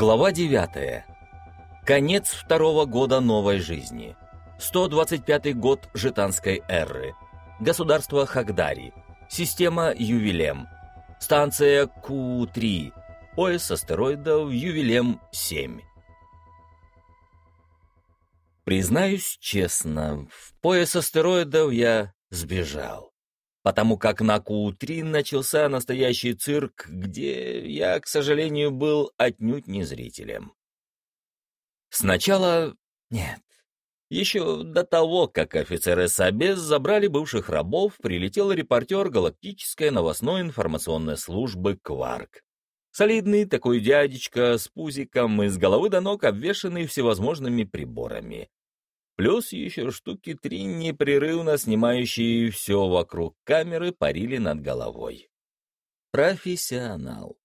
Глава 9. Конец второго года новой жизни. 125 год Житанской эры. Государство Хагдари. Система Ювелем. Станция Ку-3. Пояс астероидов Ювелем-7. Признаюсь честно, в пояс астероидов я сбежал потому как на Ку-3 начался настоящий цирк, где я, к сожалению, был отнюдь не зрителем. Сначала нет. Еще до того, как офицеры Собес забрали бывших рабов, прилетел репортер галактической новостной информационной службы «Кварк». Солидный такой дядечка с пузиком и с головы до ног обвешанный всевозможными приборами. Плюс еще штуки три непрерывно снимающие все вокруг камеры парили над головой. Профессионал.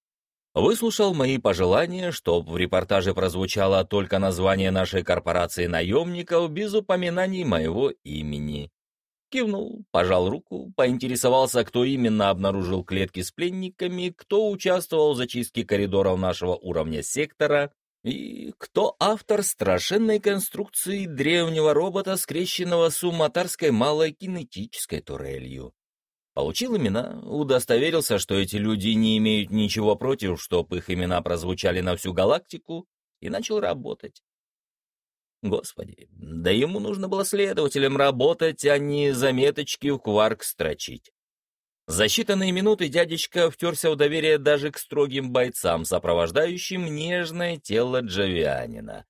Выслушал мои пожелания, чтоб в репортаже прозвучало только название нашей корпорации наемников без упоминаний моего имени. Кивнул, пожал руку, поинтересовался, кто именно обнаружил клетки с пленниками, кто участвовал в зачистке коридоров нашего уровня сектора, и кто автор страшенной конструкции древнего робота, скрещенного с уматарской малой кинетической турелью? Получил имена, удостоверился, что эти люди не имеют ничего против, чтоб их имена прозвучали на всю галактику, и начал работать. Господи, да ему нужно было следователем работать, а не заметочки в кварк строчить. За считанные минуты дядечка втерся в доверие даже к строгим бойцам, сопровождающим нежное тело Джавианина.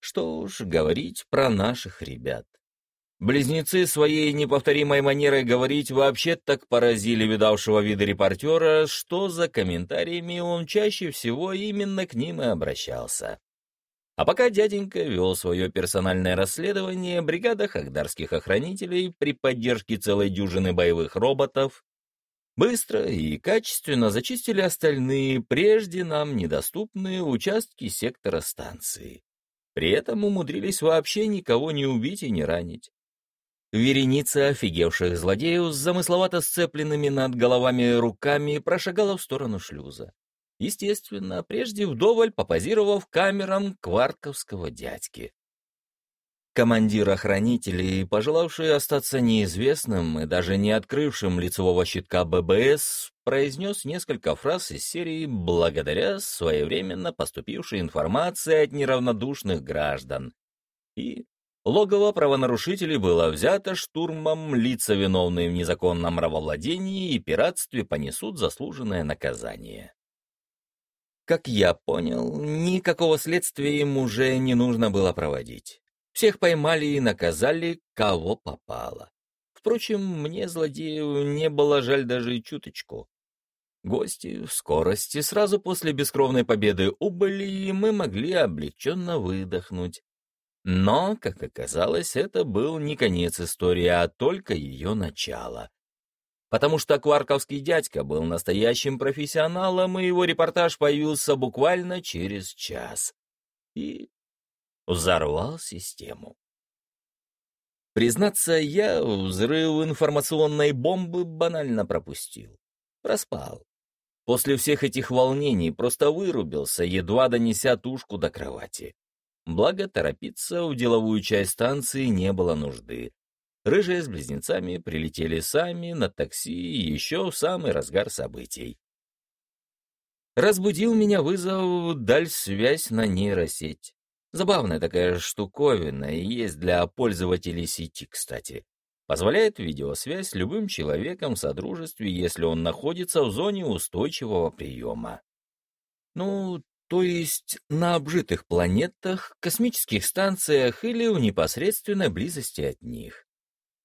Что уж говорить про наших ребят. Близнецы своей неповторимой манерой говорить вообще так поразили видавшего вида репортера, что за комментариями он чаще всего именно к ним и обращался. А пока дяденька вел свое персональное расследование, бригада хагдарских охранителей при поддержке целой дюжины боевых роботов Быстро и качественно зачистили остальные, прежде нам недоступные участки сектора станции. При этом умудрились вообще никого не убить и не ранить. Вереница офигевших злодеев с замысловато сцепленными над головами руками прошагала в сторону шлюза. Естественно, прежде вдоволь попозировав камерам кварковского дядьки. Командир охранителей, пожелавший остаться неизвестным и даже не открывшим лицевого щитка ББС, произнес несколько фраз из серии «благодаря своевременно поступившей информации от неравнодушных граждан». И логово правонарушителей было взято штурмом, лица, виновные в незаконном рабовладении и пиратстве, понесут заслуженное наказание. Как я понял, никакого следствия им уже не нужно было проводить. Всех поймали и наказали, кого попало. Впрочем, мне злодею не было жаль даже чуточку. Гости в скорости сразу после бескровной победы убыли, и мы могли облегченно выдохнуть. Но, как оказалось, это был не конец истории, а только ее начало. Потому что Кварковский дядька был настоящим профессионалом, и его репортаж появился буквально через час. И взорвал систему. Признаться, я взрыв информационной бомбы банально пропустил. Проспал. После всех этих волнений просто вырубился, едва донеся тушку до кровати. Благо, торопиться в деловую часть станции не было нужды. Рыжие с близнецами прилетели сами на такси еще в самый разгар событий. Разбудил меня вызов «Даль связь на нейросеть». Забавная такая штуковина и есть для пользователей сети, кстати. Позволяет видеосвязь с любым человеком в содружестве, если он находится в зоне устойчивого приема. Ну, то есть на обжитых планетах, космических станциях или в непосредственной близости от них.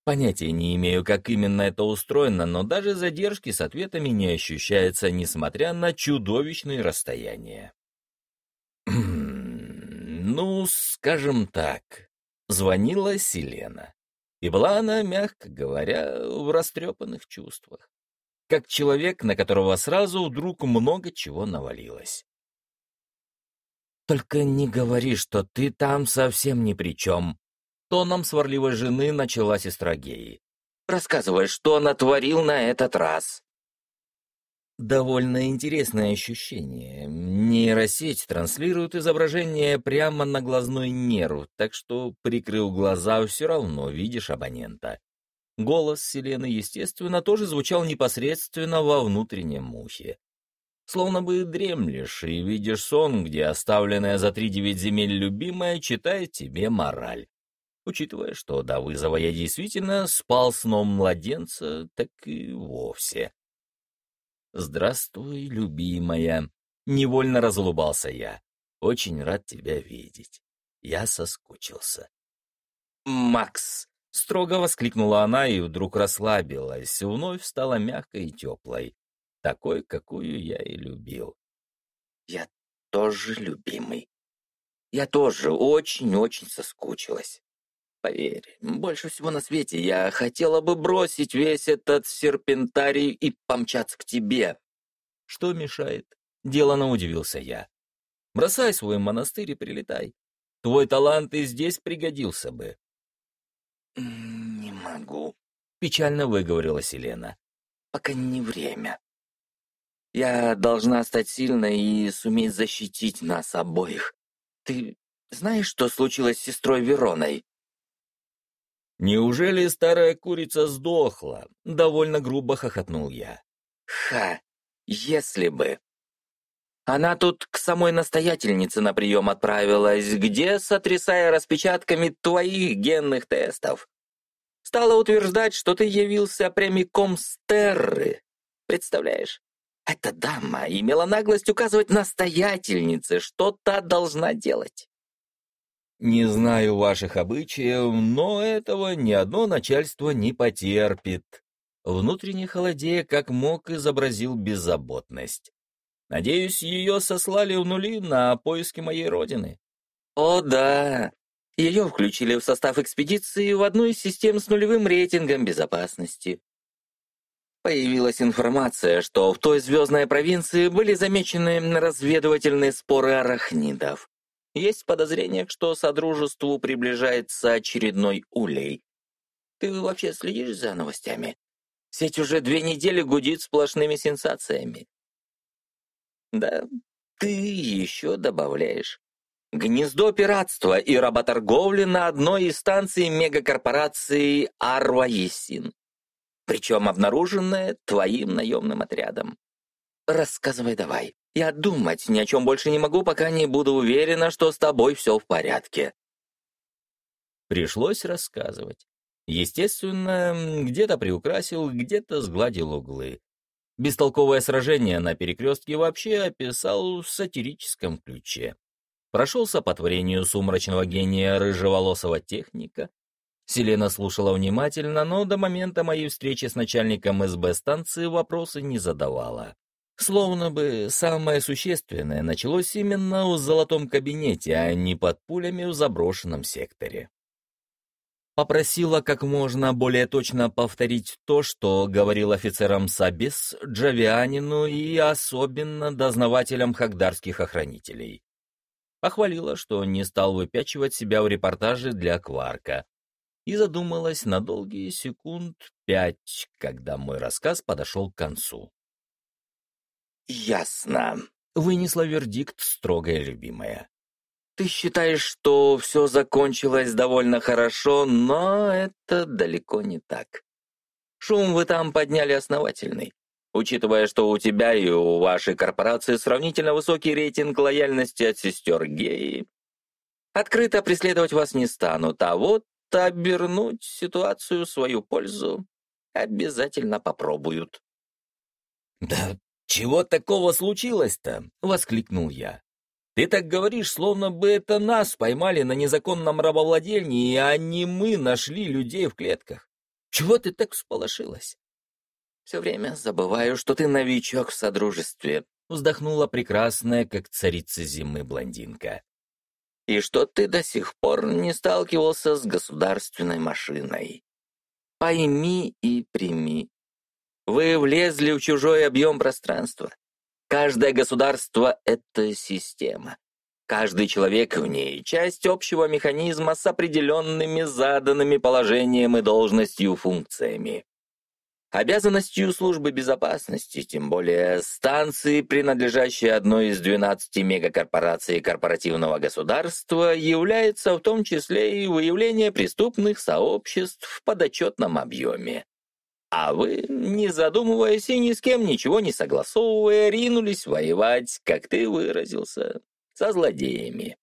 Понятия не имею, как именно это устроено, но даже задержки с ответами не ощущается, несмотря на чудовищные расстояния. Ну, скажем так, звонила Селена. И была она, мягко говоря, в растрепанных чувствах. Как человек, на которого сразу вдруг много чего навалилось. «Только не говори, что ты там совсем ни при чем», — тоном сварливой жены начала сестра Геи. «Рассказывай, что натворил на этот раз». Довольно интересное ощущение. Нейросеть транслирует изображение прямо на глазной нерв, так что, прикрыв глаза, все равно видишь абонента. Голос Селены, естественно, тоже звучал непосредственно во внутреннем ухе. Словно бы дремлешь и видишь сон, где оставленная за три девять земель любимая читает тебе мораль. Учитывая, что до вызова я действительно спал сном младенца, так и вовсе. «Здравствуй, любимая!» — невольно разулыбался я. «Очень рад тебя видеть. Я соскучился». «Макс!» — строго воскликнула она и вдруг расслабилась, вновь стала мягкой и теплой, такой, какую я и любил. «Я тоже любимый. Я тоже очень-очень соскучилась. Поверь, больше всего на свете я хотела бы бросить весь этот серпентарий и помчаться к тебе. Что мешает? Делано удивился я. Бросай свой монастырь и прилетай. Твой талант и здесь пригодился бы. Не могу, печально выговорила Селена. Пока не время. Я должна стать сильной и суметь защитить нас обоих. Ты знаешь, что случилось с сестрой Вероной? «Неужели старая курица сдохла?» — довольно грубо хохотнул я. «Ха! Если бы!» Она тут к самой настоятельнице на прием отправилась, где, сотрясая распечатками твоих генных тестов. Стала утверждать, что ты явился прямиком с Терры. Представляешь? Эта дама имела наглость указывать настоятельнице, что та должна делать. Не знаю ваших обычаев, но этого ни одно начальство не потерпит. Внутренне холодея, как мог, изобразил беззаботность. Надеюсь, ее сослали в нули на поиски моей родины. О, да. Ее включили в состав экспедиции в одну из систем с нулевым рейтингом безопасности. Появилась информация, что в той звездной провинции были замечены разведывательные споры арахнидов. Есть подозрение, что Содружеству приближается очередной улей. Ты вообще следишь за новостями? Сеть уже две недели гудит сплошными сенсациями. Да, ты еще добавляешь. Гнездо пиратства и работорговли на одной из станций мегакорпорации Арваесин. Причем обнаруженное твоим наемным отрядом. Рассказывай давай. Я думать ни о чем больше не могу, пока не буду уверена, что с тобой все в порядке. Пришлось рассказывать. Естественно, где-то приукрасил, где-то сгладил углы. Бестолковое сражение на перекрестке вообще описал в сатирическом ключе. Прошелся по творению сумрачного гения рыжеволосого техника. Селена слушала внимательно, но до момента моей встречи с начальником СБ станции вопросы не задавала. Словно бы самое существенное началось именно в золотом кабинете, а не под пулями в заброшенном секторе. Попросила как можно более точно повторить то, что говорил офицерам Сабис, Джавианину и особенно дознавателям хагдарских охранителей. Похвалила, что не стал выпячивать себя в репортаже для Кварка, и задумалась на долгие секунд пять, когда мой рассказ подошел к концу. «Ясно», — вынесла вердикт строгая любимая. «Ты считаешь, что все закончилось довольно хорошо, но это далеко не так. Шум вы там подняли основательный, учитывая, что у тебя и у вашей корпорации сравнительно высокий рейтинг лояльности от сестер геи. Открыто преследовать вас не станут, а вот обернуть ситуацию в свою пользу обязательно попробуют». «Да «Чего такого случилось-то?» — воскликнул я. «Ты так говоришь, словно бы это нас поймали на незаконном рабовладении, а не мы нашли людей в клетках. Чего ты так всполошилась?» «Все время забываю, что ты новичок в Содружестве», — вздохнула прекрасная, как царица зимы, блондинка. «И что ты до сих пор не сталкивался с государственной машиной. Пойми и прими вы влезли в чужой объем пространства. Каждое государство — это система. Каждый человек в ней — часть общего механизма с определенными заданными положением и должностью функциями. Обязанностью службы безопасности, тем более станции, принадлежащей одной из 12 мегакорпораций корпоративного государства, является в том числе и выявление преступных сообществ в подотчетном объеме. А вы, не задумываясь и ни с кем ничего не согласовывая, ринулись воевать, как ты выразился, со злодеями.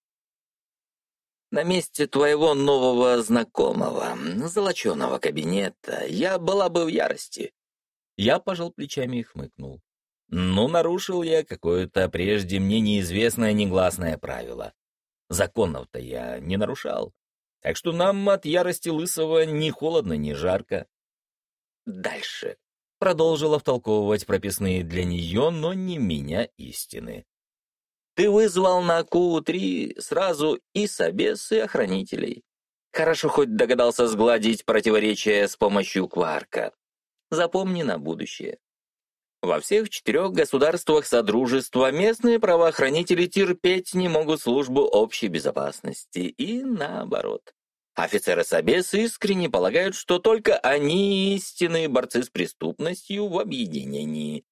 На месте твоего нового знакомого, золоченого кабинета, я была бы в ярости. Я пожал плечами и хмыкнул. Ну, нарушил я какое-то прежде мне неизвестное негласное правило. Законов-то я не нарушал. Так что нам от ярости Лысого ни холодно, ни жарко. Дальше. Продолжила втолковывать прописные для нее, но не меня истины. Ты вызвал на КУ-3 сразу и собес, и охранителей. Хорошо хоть догадался сгладить противоречия с помощью кварка. Запомни на будущее. Во всех четырех государствах Содружества местные правоохранители терпеть не могут службу общей безопасности и наоборот. Офицеры Собес искренне полагают, что только они истинные борцы с преступностью в объединении,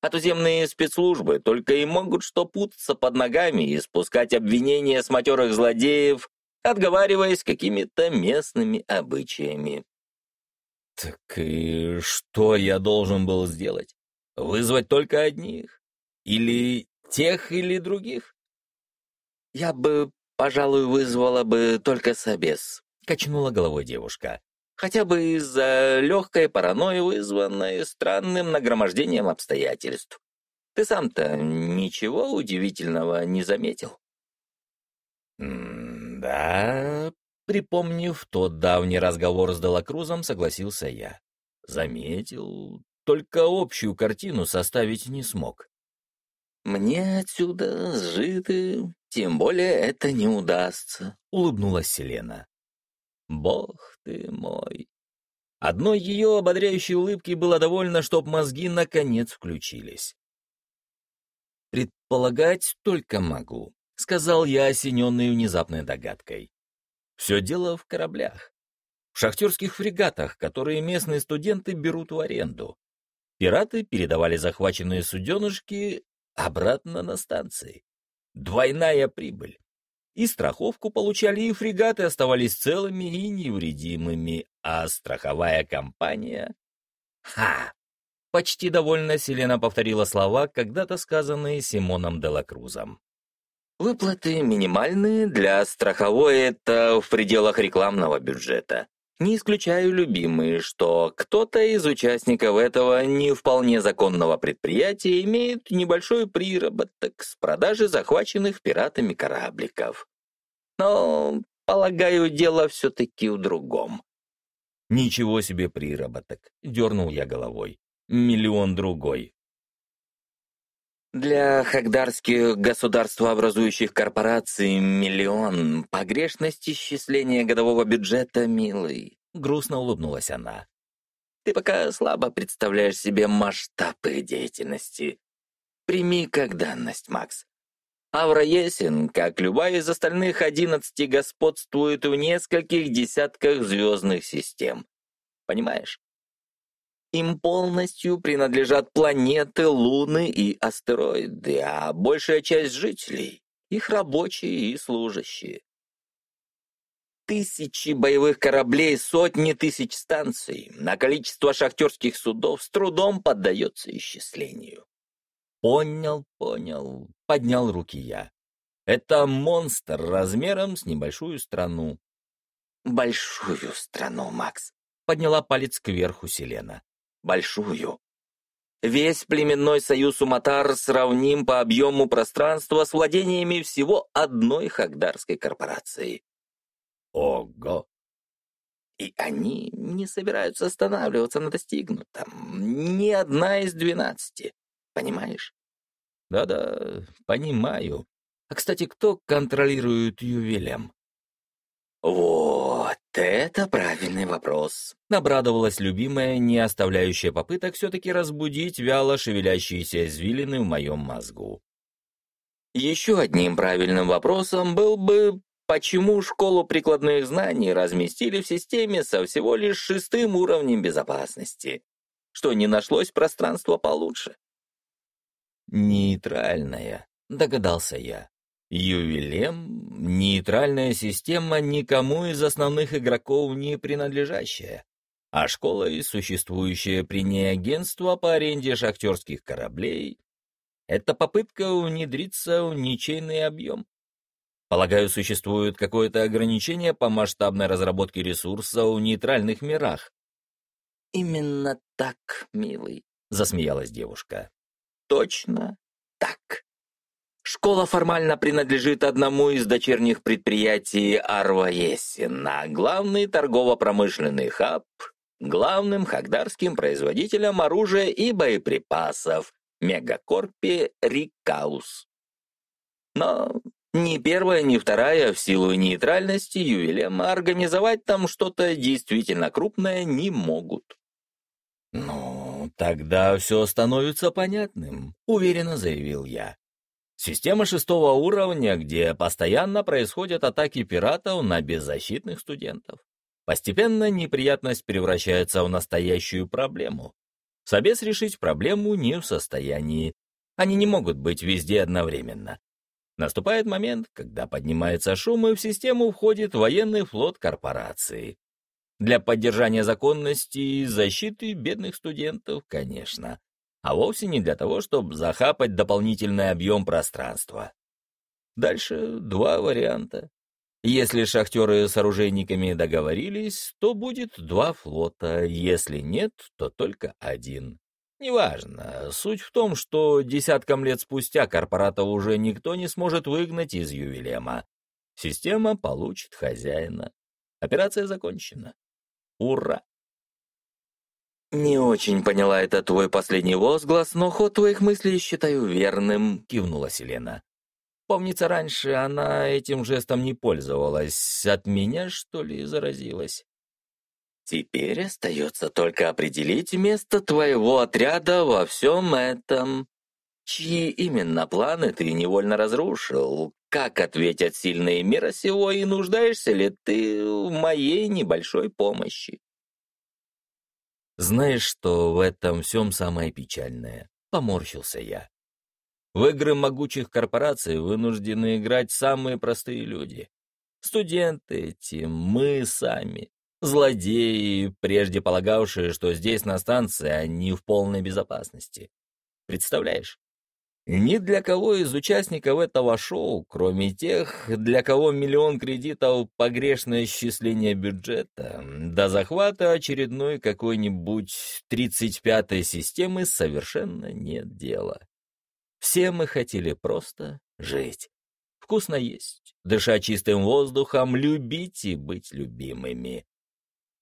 а туземные спецслужбы только и могут что путаться под ногами и спускать обвинения с матерых злодеев, отговариваясь какими-то местными обычаями. Так и что я должен был сделать? Вызвать только одних? Или тех, или других? Я бы, пожалуй, вызвала бы только собес, качнула головой девушка хотя бы из-за легкой паранойи, вызванной странным нагромождением обстоятельств. Ты сам-то ничего удивительного не заметил? «Да...» Припомнив тот давний разговор с Делакрузом, согласился я. Заметил, только общую картину составить не смог. «Мне отсюда сжиты, тем более это не удастся», — улыбнулась Селена. Бог ты мой. Одной ее ободряющей улыбки было довольно, чтоб мозги наконец включились. «Предполагать только могу», — сказал я, осененный внезапной догадкой. «Все дело в кораблях. В шахтерских фрегатах, которые местные студенты берут в аренду. Пираты передавали захваченные суденышки обратно на станции. Двойная прибыль. И страховку получали, и фрегаты оставались целыми и невредимыми, а страховая компания... Ха! Почти довольно Селена повторила слова, когда-то сказанные Симоном Делакрузом. Выплаты минимальные для страховой — это в пределах рекламного бюджета. Не исключаю, любимые, что кто-то из участников этого не вполне законного предприятия имеет небольшой приработок с продажи захваченных пиратами корабликов. Но, полагаю, дело все-таки в другом. «Ничего себе приработок!» — дернул я головой. «Миллион другой». Для хагдарских государствообразующих корпораций миллион — погрешность исчисления годового бюджета, милый. Грустно улыбнулась она. Ты пока слабо представляешь себе масштаб их деятельности. Прими как данность, Макс. Авра Есин, как любая из остальных одиннадцати, господствует в нескольких десятках звездных систем. Понимаешь? Им полностью принадлежат планеты, луны и астероиды, а большая часть жителей — их рабочие и служащие. Тысячи боевых кораблей, сотни тысяч станций, на количество шахтерских судов с трудом поддается исчислению. Понял, понял, поднял руки я. Это монстр размером с небольшую страну. Большую страну, Макс, подняла палец кверху Селена большую. Весь племенной союз Уматар сравним по объему пространства с владениями всего одной хагдарской корпорации. Ого! И они не собираются останавливаться на достигнутом. Ни одна из двенадцати. Понимаешь? Да-да, понимаю. А, кстати, кто контролирует Ювелем? «Вот это правильный вопрос», — обрадовалась любимая, не оставляющая попыток все-таки разбудить вяло шевелящиеся извилины в моем мозгу. Еще одним правильным вопросом был бы, почему школу прикладных знаний разместили в системе со всего лишь шестым уровнем безопасности. что не нашлось пространства получше. Нейтральная, догадался я. Ювелем — нейтральная система, никому из основных игроков не принадлежащая, а школа и существующее при ней агентство по аренде шахтерских кораблей — это попытка внедриться в ничейный объем. Полагаю, существует какое-то ограничение по масштабной разработке ресурса в нейтральных мирах. «Именно так, милый», — засмеялась девушка. «Точно так». Школа формально принадлежит одному из дочерних предприятий Арваесина, главный торгово-промышленный хаб, главным хагдарским производителем оружия и боеприпасов, мегакорпе Рикаус. Но ни первая, ни вторая в силу нейтральности ювелема организовать там что-то действительно крупное не могут. «Ну, тогда все становится понятным», — уверенно заявил я. Система шестого уровня, где постоянно происходят атаки пиратов на беззащитных студентов. Постепенно неприятность превращается в настоящую проблему. Собес решить проблему не в состоянии. Они не могут быть везде одновременно. Наступает момент, когда поднимается шум, и в систему входит военный флот корпорации. Для поддержания законности и защиты бедных студентов, конечно а вовсе не для того, чтобы захапать дополнительный объем пространства. Дальше два варианта. Если шахтеры с оружейниками договорились, то будет два флота, если нет, то только один. Неважно, суть в том, что десяткам лет спустя корпоратов уже никто не сможет выгнать из Ювелема. Система получит хозяина. Операция закончена. Ура! «Не очень поняла это твой последний возглас, но ход твоих мыслей считаю верным», — кивнула Селена. Помнится, раньше она этим жестом не пользовалась. От меня, что ли, заразилась? «Теперь остается только определить место твоего отряда во всем этом. Чьи именно планы ты невольно разрушил? Как ответят сильные мира сего и нуждаешься ли ты в моей небольшой помощи?» Знаешь, что в этом всем самое печальное? Поморщился я. В игры могучих корпораций вынуждены играть самые простые люди. Студенты эти, мы сами. Злодеи, прежде полагавшие, что здесь на станции они в полной безопасности. Представляешь? Ни для кого из участников этого шоу, кроме тех, для кого миллион кредитов — погрешное исчисление бюджета, до захвата очередной какой-нибудь 35-й системы совершенно нет дела. Все мы хотели просто жить. Вкусно есть, дышать чистым воздухом, любить и быть любимыми.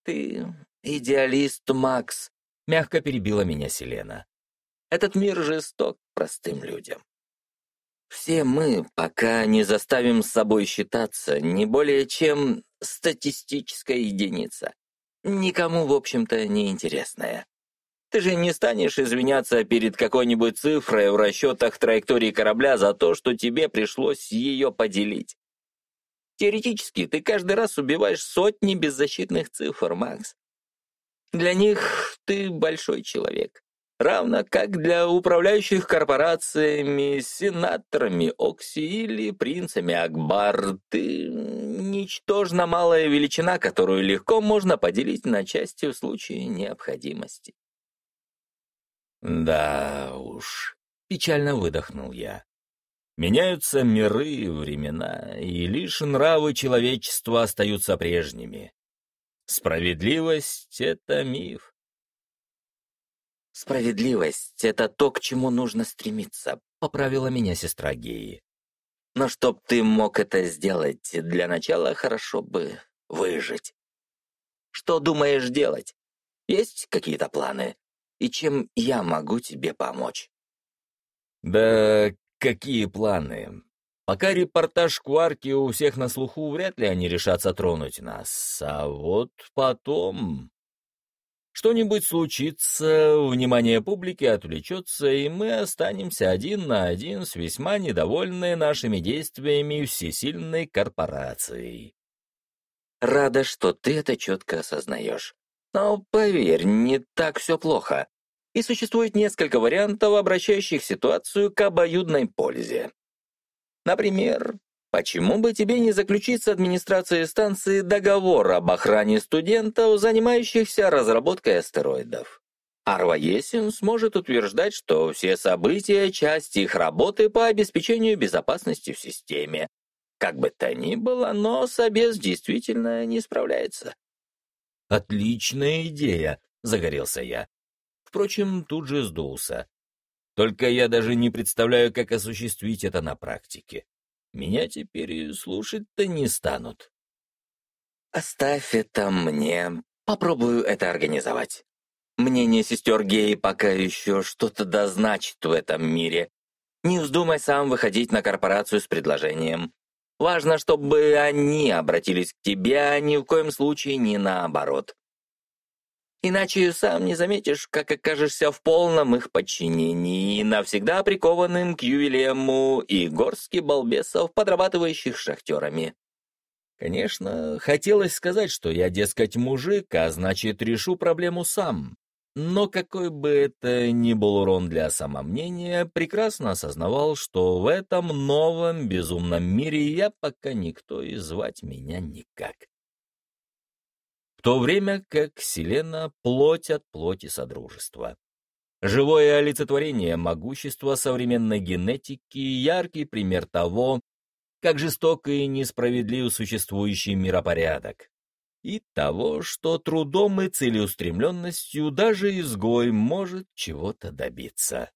«Ты идеалист, Макс», — мягко перебила меня Селена. Этот мир жесток простым людям. Все мы, пока не заставим с собой считаться, не более чем статистическая единица. Никому, в общем-то, не интересная. Ты же не станешь извиняться перед какой-нибудь цифрой в расчетах траектории корабля за то, что тебе пришлось ее поделить. Теоретически, ты каждый раз убиваешь сотни беззащитных цифр, Макс. Для них ты большой человек равно как для управляющих корпорациями, сенаторами Окси или принцами Акбар, ты ничтожно малая величина, которую легко можно поделить на части в случае необходимости. Да уж, печально выдохнул я. Меняются миры и времена, и лишь нравы человечества остаются прежними. Справедливость — это миф. «Справедливость — это то, к чему нужно стремиться», — поправила меня сестра Геи. «Но чтоб ты мог это сделать, для начала хорошо бы выжить. Что думаешь делать? Есть какие-то планы? И чем я могу тебе помочь?» «Да какие планы? Пока репортаж Кварки у всех на слуху, вряд ли они решатся тронуть нас. А вот потом...» Что-нибудь случится, внимание публики отвлечется, и мы останемся один на один с весьма недовольной нашими действиями всесильной корпорацией. Рада, что ты это четко осознаешь. Но поверь, не так все плохо. и существует несколько вариантов, обращающих ситуацию к обоюдной пользе. Например, почему бы тебе не заключить с администрацией станции договор об охране студентов, занимающихся разработкой астероидов? Арва Есин сможет утверждать, что все события — часть их работы по обеспечению безопасности в системе. Как бы то ни было, но Собес действительно не справляется. «Отличная идея!» — загорелся я. Впрочем, тут же сдулся. Только я даже не представляю, как осуществить это на практике. Меня теперь слушать-то не станут. «Оставь это мне. Попробую это организовать. Мнение сестер Гей пока еще что-то дозначит в этом мире. Не вздумай сам выходить на корпорацию с предложением. Важно, чтобы они обратились к тебе, а ни в коем случае не наоборот. Иначе сам не заметишь, как окажешься в полном их подчинении, навсегда прикованным к ювелему и горстке балбесов, подрабатывающих шахтерами. Конечно, хотелось сказать, что я, дескать, мужик, а значит, решу проблему сам. Но какой бы это ни был урон для самомнения, прекрасно осознавал, что в этом новом безумном мире я пока никто и звать меня никак. То время как Селена — плоть от плоти Содружества. Живое олицетворение могущества современной генетики, яркий пример того, как жесток и несправедлив существующий миропорядок и того, что трудом и целеустремленностью даже изгой может чего-то добиться.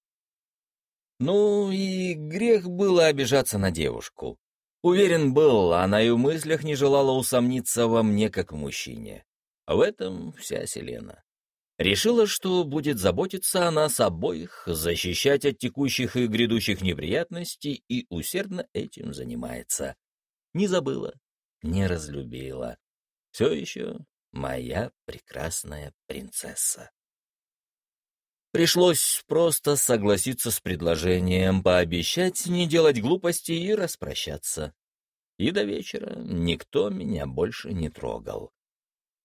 Ну и грех было обижаться на девушку. Уверен был, она и в мыслях не желала усомниться во мне как мужчине. В этом вся Селена. Решила, что будет заботиться о нас обоих, защищать от текущих и грядущих неприятностей, и усердно этим занимается. Не забыла, не разлюбила все еще моя прекрасная принцесса. Пришлось просто согласиться с предложением, пообещать не делать глупостей и распрощаться. И до вечера никто меня больше не трогал.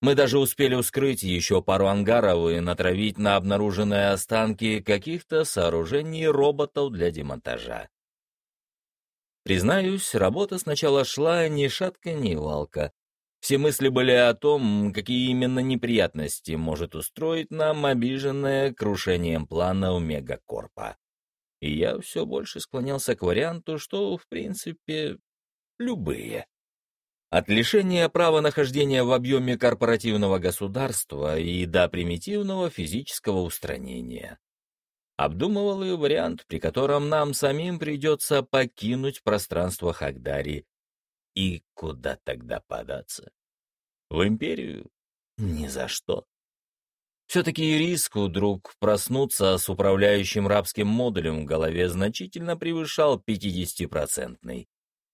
Мы даже успели ускрыть еще пару ангаров и натравить на обнаруженные останки каких-то сооружений роботов для демонтажа. Признаюсь, работа сначала шла ни шатка, ни валка. Все мысли были о том, какие именно неприятности может устроить нам обиженное крушением плана у Мегакорпа. И я все больше склонялся к варианту, что, в принципе, любые. От лишения права нахождения в объеме корпоративного государства и до примитивного физического устранения. Обдумывал и вариант, при котором нам самим придется покинуть пространство Хагдари. И куда тогда податься? В империю? Ни за что. Все-таки риск вдруг проснуться с управляющим рабским модулем в голове значительно превышал 50-процентный.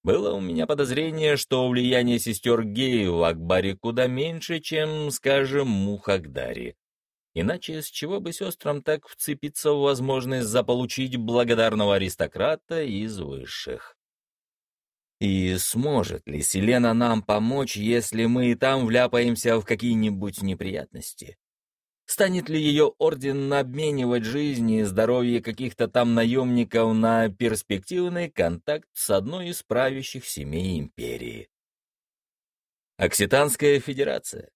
Было у меня подозрение, что влияние сестер Геи в Акбаре куда меньше, чем, скажем, Мухагдари. Иначе с чего бы сестрам так вцепиться в возможность заполучить благодарного аристократа из высших? И сможет ли Селена нам помочь, если мы и там вляпаемся в какие-нибудь неприятности? Станет ли ее орден обменивать жизни и здоровье каких-то там наемников на перспективный контакт с одной из правящих семей империи? Окситанская федерация.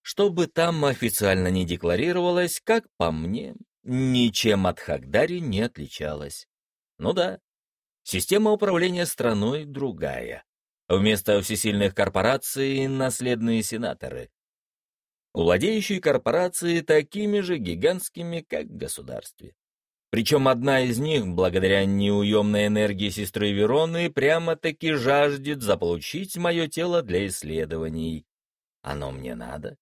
Что бы там официально не декларировалось, как по мне, ничем от Хагдари не отличалась. Ну да, Система управления страной другая. Вместо всесильных корпораций — наследные сенаторы. Владеющие корпорации такими же гигантскими, как в государстве. Причем одна из них, благодаря неуемной энергии сестры Вероны, прямо-таки жаждет заполучить мое тело для исследований. Оно мне надо.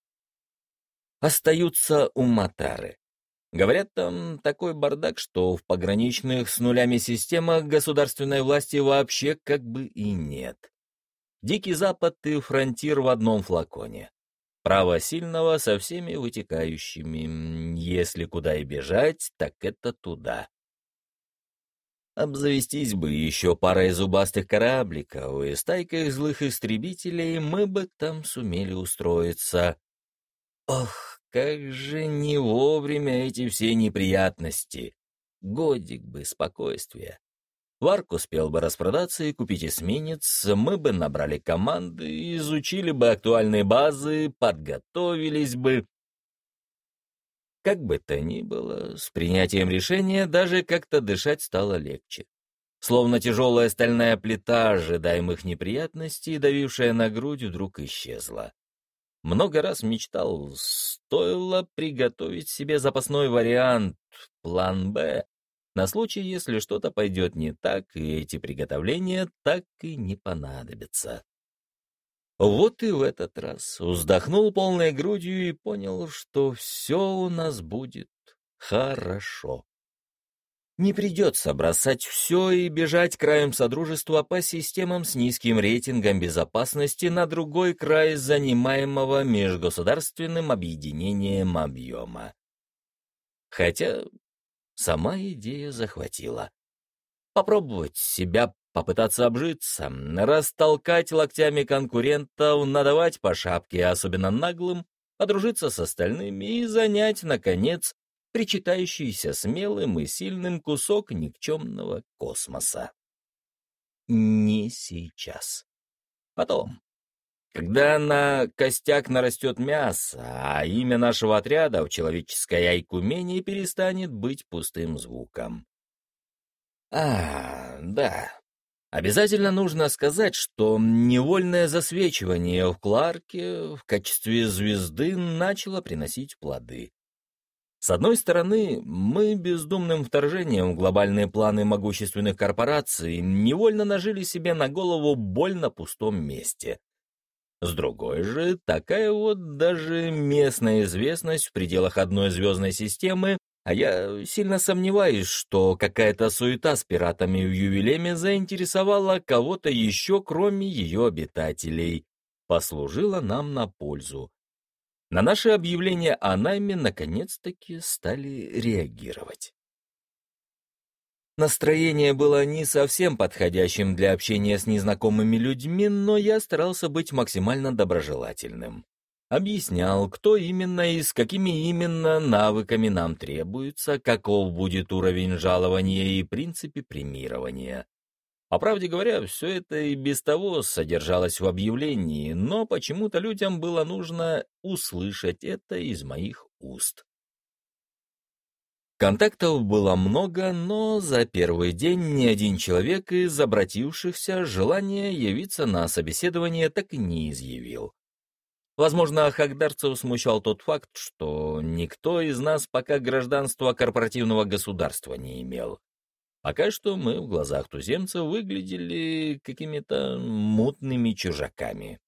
Остаются у Матары. Говорят, там такой бардак, что в пограничных с нулями системах государственной власти вообще как бы и нет. Дикий Запад и фронтир в одном флаконе. Право сильного со всеми вытекающими. Если куда и бежать, так это туда. Обзавестись бы еще парой зубастых корабликов и стайкой злых истребителей, мы бы там сумели устроиться. Ох, как же не вовремя эти все неприятности. Годик бы спокойствия. Варк успел бы распродаться и купить эсминец, мы бы набрали команды, изучили бы актуальные базы, подготовились бы. Как бы то ни было, с принятием решения даже как-то дышать стало легче. Словно тяжелая стальная плита ожидаемых неприятностей, давившая на грудь, вдруг исчезла. Много раз мечтал, стоило приготовить себе запасной вариант, план «Б», на случай, если что-то пойдет не так, и эти приготовления так и не понадобятся. Вот и в этот раз вздохнул полной грудью и понял, что все у нас будет хорошо. Не придется бросать все и бежать краем Содружества по системам с низким рейтингом безопасности на другой край занимаемого межгосударственным объединением объема. Хотя сама идея захватила. Попробовать себя, попытаться обжиться, растолкать локтями конкурентов, надавать по шапке особенно наглым, подружиться с остальными и занять, наконец, причитающийся смелым и сильным кусок никчемного космоса. Не сейчас. Потом. Когда на костяк нарастет мясо, а имя нашего отряда в человеческой айкумене перестанет быть пустым звуком. А, да. Обязательно нужно сказать, что невольное засвечивание в Кларке в качестве звезды начало приносить плоды. С одной стороны, мы бездумным вторжением в глобальные планы могущественных корпораций невольно нажили себе на голову боль на пустом месте. С другой же, такая вот даже местная известность в пределах одной звездной системы, а я сильно сомневаюсь, что какая-то суета с пиратами в Ювелеме заинтересовала кого-то еще, кроме ее обитателей, послужила нам на пользу. На наше объявление о найме наконец-таки стали реагировать. Настроение было не совсем подходящим для общения с незнакомыми людьми, но я старался быть максимально доброжелательным. Объяснял, кто именно и с какими именно навыками нам требуется, каков будет уровень жалования и принципе премирования. По правде говоря, все это и без того содержалось в объявлении, но почему-то людям было нужно услышать это из моих уст. Контактов было много, но за первый день ни один человек из обратившихся желания явиться на собеседование так и не изъявил. Возможно, хагдарцев смущал тот факт, что никто из нас пока гражданства корпоративного государства не имел. Пока что мы в глазах туземцев выглядели какими-то мутными чужаками.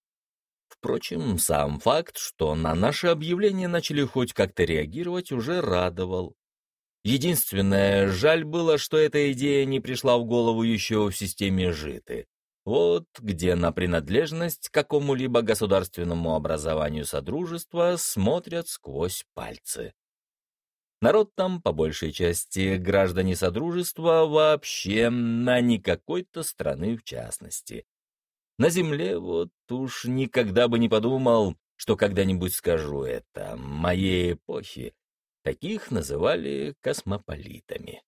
Впрочем, сам факт, что на наше объявление начали хоть как-то реагировать, уже радовал. Единственное, жаль было, что эта идея не пришла в голову еще в системе житы. Вот где на принадлежность к какому-либо государственному образованию Содружества смотрят сквозь пальцы. Народ там, по большей части, граждане Содружества вообще, на не какой-то страны в частности. На Земле вот уж никогда бы не подумал, что когда-нибудь скажу это. Моей эпохи таких называли космополитами.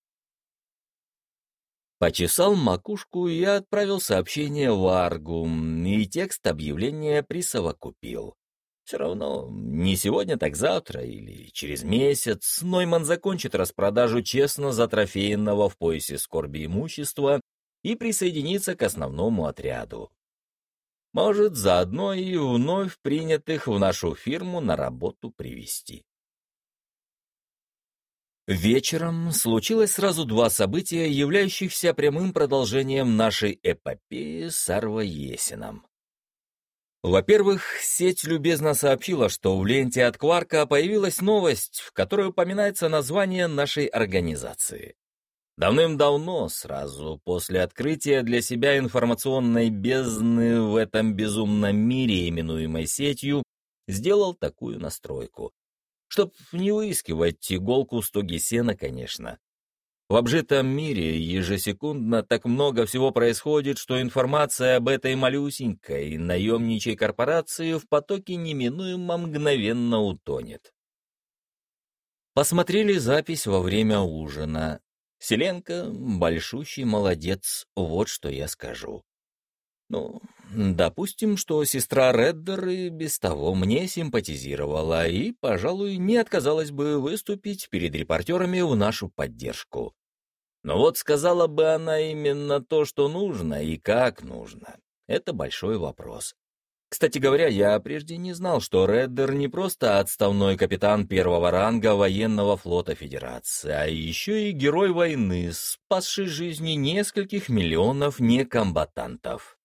Почесал макушку и отправил сообщение в Аргу, и текст объявления присовокупил. Все равно, не сегодня, так завтра или через месяц Нойман закончит распродажу честно затрофеянного в поясе скорби имущества и присоединится к основному отряду. Может, заодно и вновь принятых в нашу фирму на работу привести. Вечером случилось сразу два события, являющихся прямым продолжением нашей эпопеи с Арвоесином. Во-первых, сеть любезно сообщила, что в ленте от Кварка появилась новость, в которой упоминается название нашей организации. Давным-давно, сразу после открытия для себя информационной бездны в этом безумном мире, именуемой сетью, сделал такую настройку. Чтоб не выискивать иголку с тоги сена, конечно, в обжитом мире ежесекундно так много всего происходит, что информация об этой малюсенькой наемничьей корпорации в потоке неминуемо мгновенно утонет. Посмотрели запись во время ужина. Селенко — большущий молодец, вот что я скажу. Ну, допустим, что сестра Реддер и без того мне симпатизировала и, пожалуй, не отказалась бы выступить перед репортерами в нашу поддержку. Но вот сказала бы она именно то, что нужно и как нужно. Это большой вопрос. Кстати говоря, я прежде не знал, что Реддер не просто отставной капитан первого ранга военного флота Федерации, а еще и герой войны, спасший жизни нескольких миллионов некомбатантов.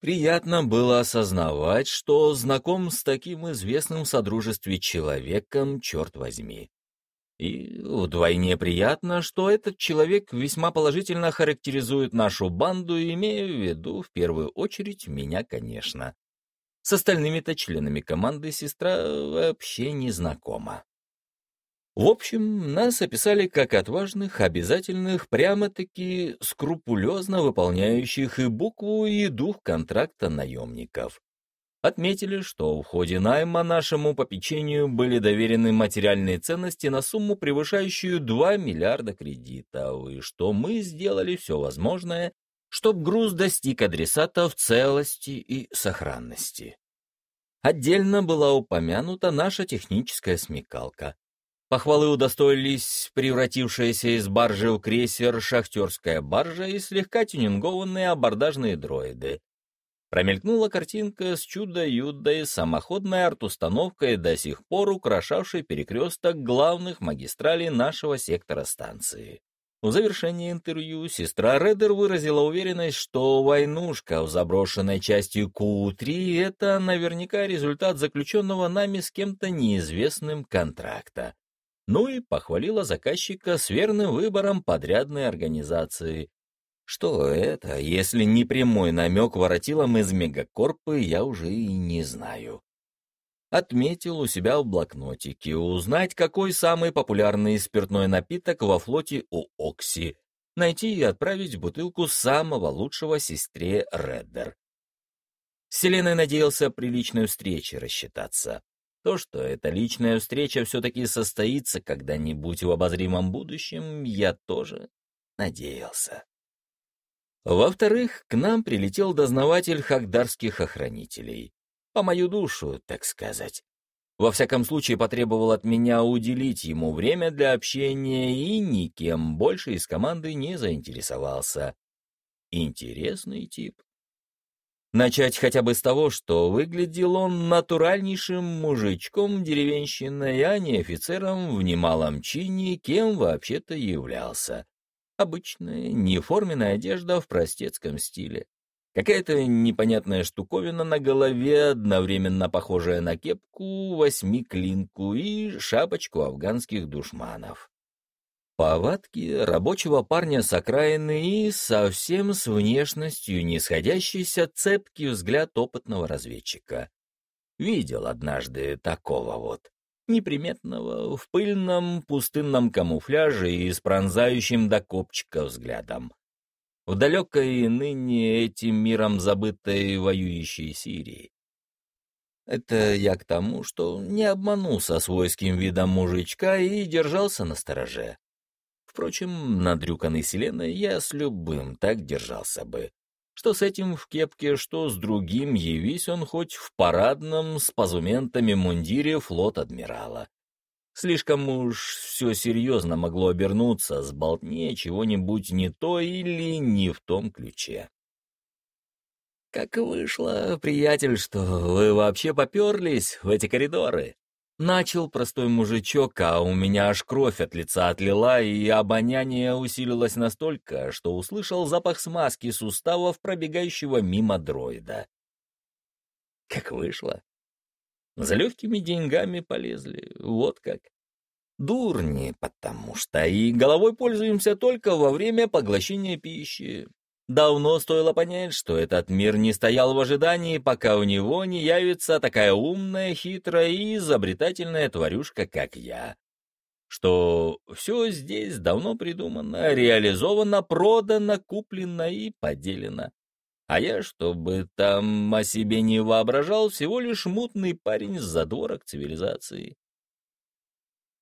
Приятно было осознавать, что знаком с таким известным в Содружестве человеком, черт возьми. И вдвойне приятно, что этот человек весьма положительно характеризует нашу банду, имея в виду, в первую очередь, меня, конечно. С остальными-то членами команды сестра вообще не знакома. В общем, нас описали как отважных, обязательных, прямо-таки скрупулезно выполняющих и букву, и дух контракта наемников. Отметили, что в ходе найма нашему попечению были доверены материальные ценности на сумму, превышающую 2 миллиарда кредитов, и что мы сделали все возможное, чтобы груз достиг адресата в целости и сохранности. Отдельно была упомянута наша техническая смекалка, Похвалы удостоились превратившаяся из баржи в крейсер шахтерская баржа и слегка тюнингованные абордажные дроиды. Промелькнула картинка с чудо-юдой самоходной арт-установкой, до сих пор украшавшей перекресток главных магистралей нашего сектора станции. В завершении интервью сестра Редер выразила уверенность, что войнушка в заброшенной части Ку-3 — это наверняка результат заключенного нами с кем-то неизвестным контракта ну и похвалила заказчика с верным выбором подрядной организации. Что это, если не прямой намек воротилам из мегакорпы, я уже и не знаю. Отметил у себя в блокнотике узнать, какой самый популярный спиртной напиток во флоте у Окси, найти и отправить бутылку самого лучшего сестре Реддер. Селеной надеялся при личной встрече рассчитаться. То, что эта личная встреча все-таки состоится когда-нибудь в обозримом будущем, я тоже надеялся. Во-вторых, к нам прилетел дознаватель хагдарских охранителей. По мою душу, так сказать. Во всяком случае, потребовал от меня уделить ему время для общения и никем больше из команды не заинтересовался. Интересный тип. Начать хотя бы с того, что выглядел он натуральнейшим мужичком деревенщиной, а не офицером в немалом чине, кем вообще-то являлся. Обычная, неформенная одежда в простецком стиле. Какая-то непонятная штуковина на голове, одновременно похожая на кепку, восьмиклинку и шапочку афганских душманов. Повадки рабочего парня с окраины и совсем с внешностью нисходящийся цепкий взгляд опытного разведчика. Видел однажды такого вот, неприметного, в пыльном пустынном камуфляже и с пронзающим до копчика взглядом. В далекой ныне этим миром забытой воюющей Сирии. Это я к тому, что не обманулся свойским видом мужичка и держался на стороже. Впрочем, надрюканный Селеной я с любым так держался бы. Что с этим в кепке, что с другим, явись он хоть в парадном с позументами мундире флот адмирала. Слишком уж все серьезно могло обернуться, с болтнее чего-нибудь не то или не в том ключе. «Как вышло, приятель, что вы вообще поперлись в эти коридоры?» Начал простой мужичок, а у меня аж кровь от лица отлила, и обоняние усилилось настолько, что услышал запах смазки суставов пробегающего мимо дроида. Как вышло. За легкими деньгами полезли, вот как. Дурни, потому что и головой пользуемся только во время поглощения пищи. Давно стоило понять, что этот мир не стоял в ожидании, пока у него не явится такая умная, хитрая и изобретательная тварюшка, как я. Что все здесь давно придумано, реализовано, продано, куплено и поделено. А я, чтобы там о себе не воображал, всего лишь мутный парень с задворок цивилизации.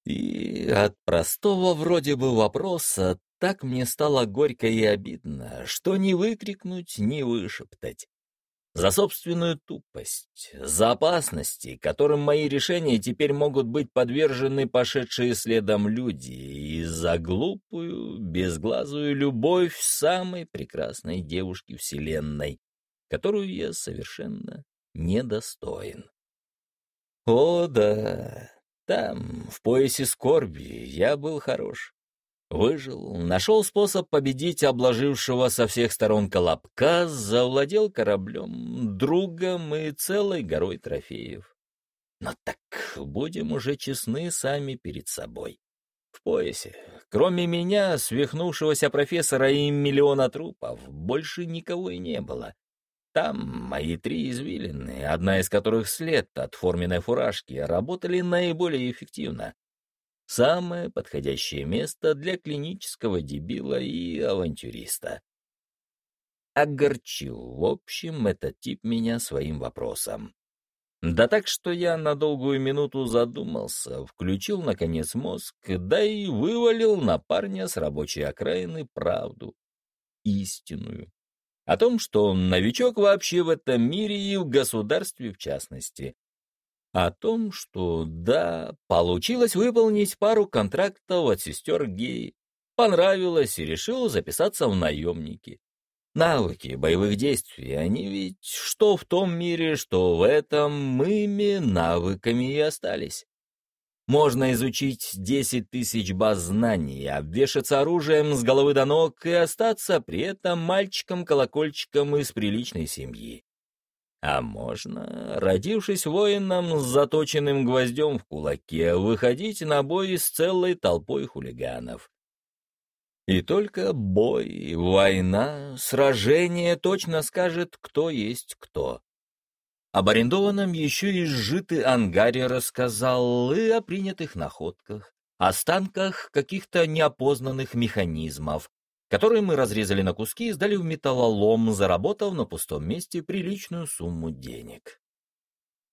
И от простого вроде бы вопроса так мне стало горько и обидно, что не выкрикнуть, не вышептать. За собственную тупость, за опасности, которым мои решения теперь могут быть подвержены пошедшие следом люди, и за глупую, безглазую любовь самой прекрасной девушки Вселенной, которую я совершенно недостоин. О да, там, в поясе скорби, я был хорош. Выжил, нашел способ победить обложившего со всех сторон колобка, завладел кораблем, другом и целой горой трофеев. Но так будем уже честны сами перед собой. В поясе, кроме меня, свихнувшегося профессора и миллиона трупов, больше никого и не было. Там мои три извилины, одна из которых след от форменной фуражки, работали наиболее эффективно. Самое подходящее место для клинического дебила и авантюриста. Огорчил, в общем, этот тип меня своим вопросом. Да так, что я на долгую минуту задумался, включил, наконец, мозг, да и вывалил на парня с рабочей окраины правду. Истинную. О том, что он новичок вообще в этом мире и в государстве в частности о том, что да, получилось выполнить пару контрактов от сестер Геи, понравилось и решил записаться в наемники. Навыки боевых действий, они ведь что в том мире, что в этом мыме навыками и остались. Можно изучить десять тысяч баз знаний, обвешаться оружием с головы до ног и остаться при этом мальчиком-колокольчиком из приличной семьи. А можно, родившись воином с заточенным гвоздем в кулаке, выходить на бой с целой толпой хулиганов. И только бой, война, сражение точно скажет, кто есть кто. Об арендованном еще и сжитый ангаре рассказал и о принятых находках, останках каких-то неопознанных механизмов, которые мы разрезали на куски и сдали в металлолом, заработав на пустом месте приличную сумму денег.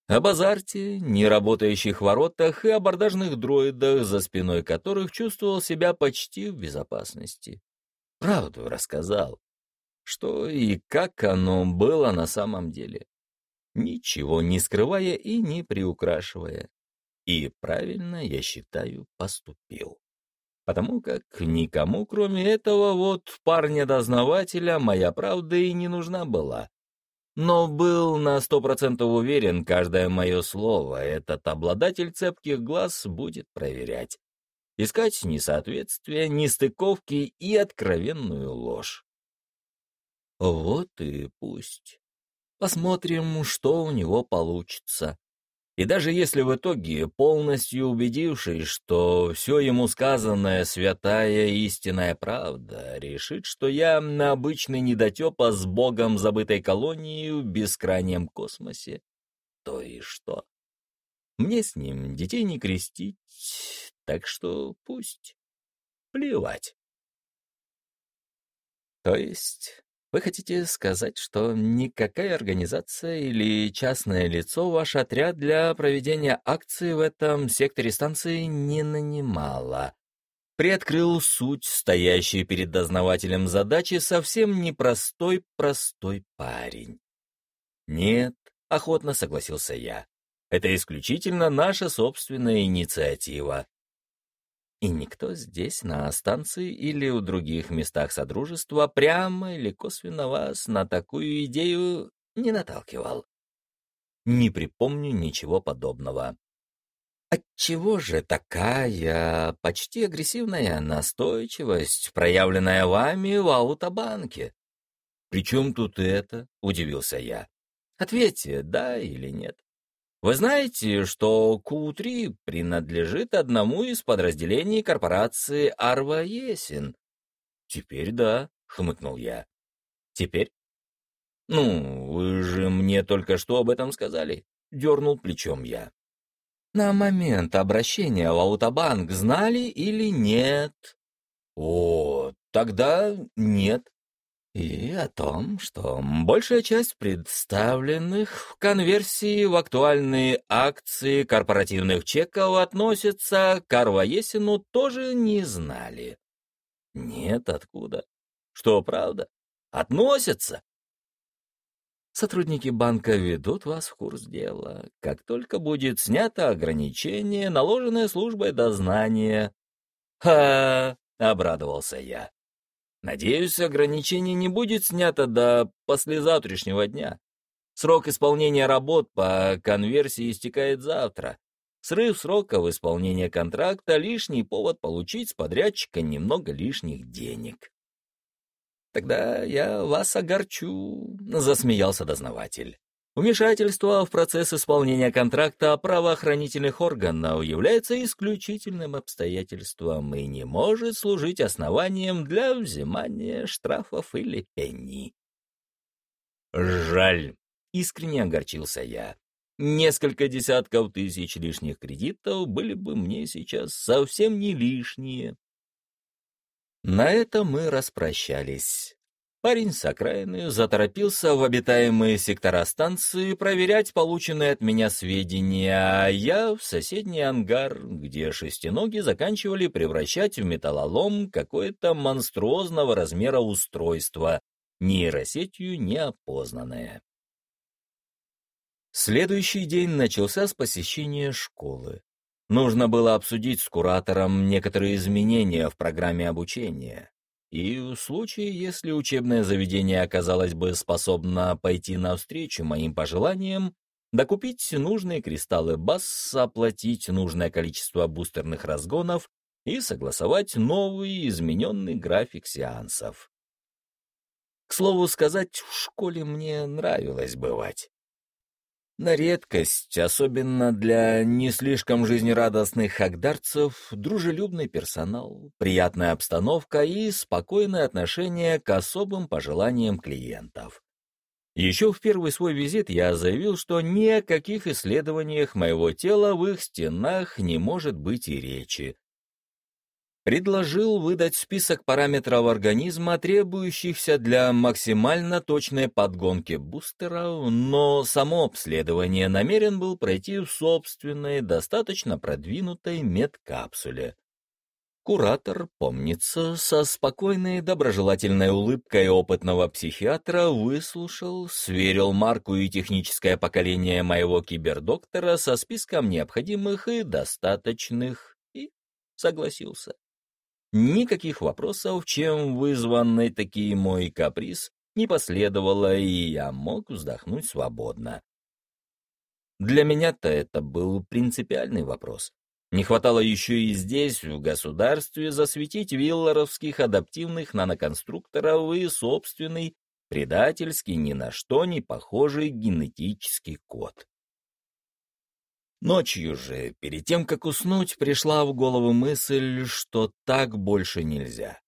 Об азарте, неработающих воротах и абордажных дроидах, за спиной которых чувствовал себя почти в безопасности. Правду рассказал. Что и как оно было на самом деле. Ничего не скрывая и не приукрашивая. И правильно, я считаю, поступил потому как никому, кроме этого вот парня-дознавателя, моя правда и не нужна была. Но был на сто процентов уверен, каждое мое слово этот обладатель цепких глаз будет проверять. Искать несоответствия, нестыковки и откровенную ложь. Вот и пусть. Посмотрим, что у него получится. И даже если в итоге, полностью убедившись, что все ему сказанное святая истинная правда, решит, что я на обычный недотепа с богом забытой колонии в бескрайнем космосе, то и что? Мне с ним детей не крестить, так что пусть. Плевать. То есть вы хотите сказать, что никакая организация или частное лицо ваш отряд для проведения акции в этом секторе станции не нанимала? Приоткрыл суть стоящей перед дознавателем задачи совсем непростой простой парень. Нет, охотно согласился я. Это исключительно наша собственная инициатива и никто здесь, на станции или в других местах Содружества, прямо или косвенно вас на такую идею не наталкивал. Не припомню ничего подобного. Отчего же такая почти агрессивная настойчивость, проявленная вами в аутобанке? «При чем тут это?» — удивился я. «Ответьте, да или нет». Вы знаете, что Q3 принадлежит одному из подразделений корпорации Арва Есин? Теперь да, хмыкнул я. Теперь? Ну, вы же мне только что об этом сказали, дернул плечом я. На момент обращения в Аутобанк знали или нет? О, тогда нет. И о том, что большая часть представленных в конверсии в актуальные акции корпоративных чеков относится к Арваесину, тоже не знали. Нет, откуда? Что, правда? Относятся? Сотрудники банка ведут вас в курс дела. Как только будет снято ограничение, наложенное службой дознания. «Ха!» — обрадовался я. Надеюсь, ограничение не будет снято до послезавтрашнего дня. Срок исполнения работ по конверсии истекает завтра. Срыв сроков исполнения контракта — лишний повод получить с подрядчика немного лишних денег. «Тогда я вас огорчу», — засмеялся дознаватель. Вмешательство в процесс исполнения контракта правоохранительных органов является исключительным обстоятельством и не может служить основанием для взимания штрафов или пени. Жаль, искренне огорчился я. Несколько десятков тысяч лишних кредитов были бы мне сейчас совсем не лишние. На этом мы распрощались. Парень с окраины заторопился в обитаемые сектора станции проверять полученные от меня сведения, а я в соседний ангар, где шестиноги заканчивали превращать в металлолом какое-то монструозного размера устройство, нейросетью неопознанное. Следующий день начался с посещения школы. Нужно было обсудить с куратором некоторые изменения в программе обучения. И в случае, если учебное заведение оказалось бы способно пойти навстречу моим пожеланиям, докупить нужные кристаллы БАС, оплатить нужное количество бустерных разгонов и согласовать новый измененный график сеансов. К слову сказать, в школе мне нравилось бывать. На редкость, особенно для не слишком жизнерадостных хагдарцев, дружелюбный персонал, приятная обстановка и спокойное отношение к особым пожеланиям клиентов. Еще в первый свой визит я заявил, что ни о каких исследованиях моего тела в их стенах не может быть и речи, предложил выдать список параметров организма, требующихся для максимально точной подгонки бустеров, но само обследование намерен был пройти в собственной, достаточно продвинутой медкапсуле. Куратор, помнится, со спокойной доброжелательной улыбкой опытного психиатра выслушал, сверил марку и техническое поколение моего кибердоктора со списком необходимых и достаточных и согласился. Никаких вопросов, чем вызванный такие мой каприз, не последовало, и я мог вздохнуть свободно. Для меня-то это был принципиальный вопрос. Не хватало еще и здесь, в государстве, засветить вилларовских адаптивных наноконструкторов и собственный, предательский, ни на что не похожий генетический код. Ночью же, перед тем, как уснуть, пришла в голову мысль, что так больше нельзя.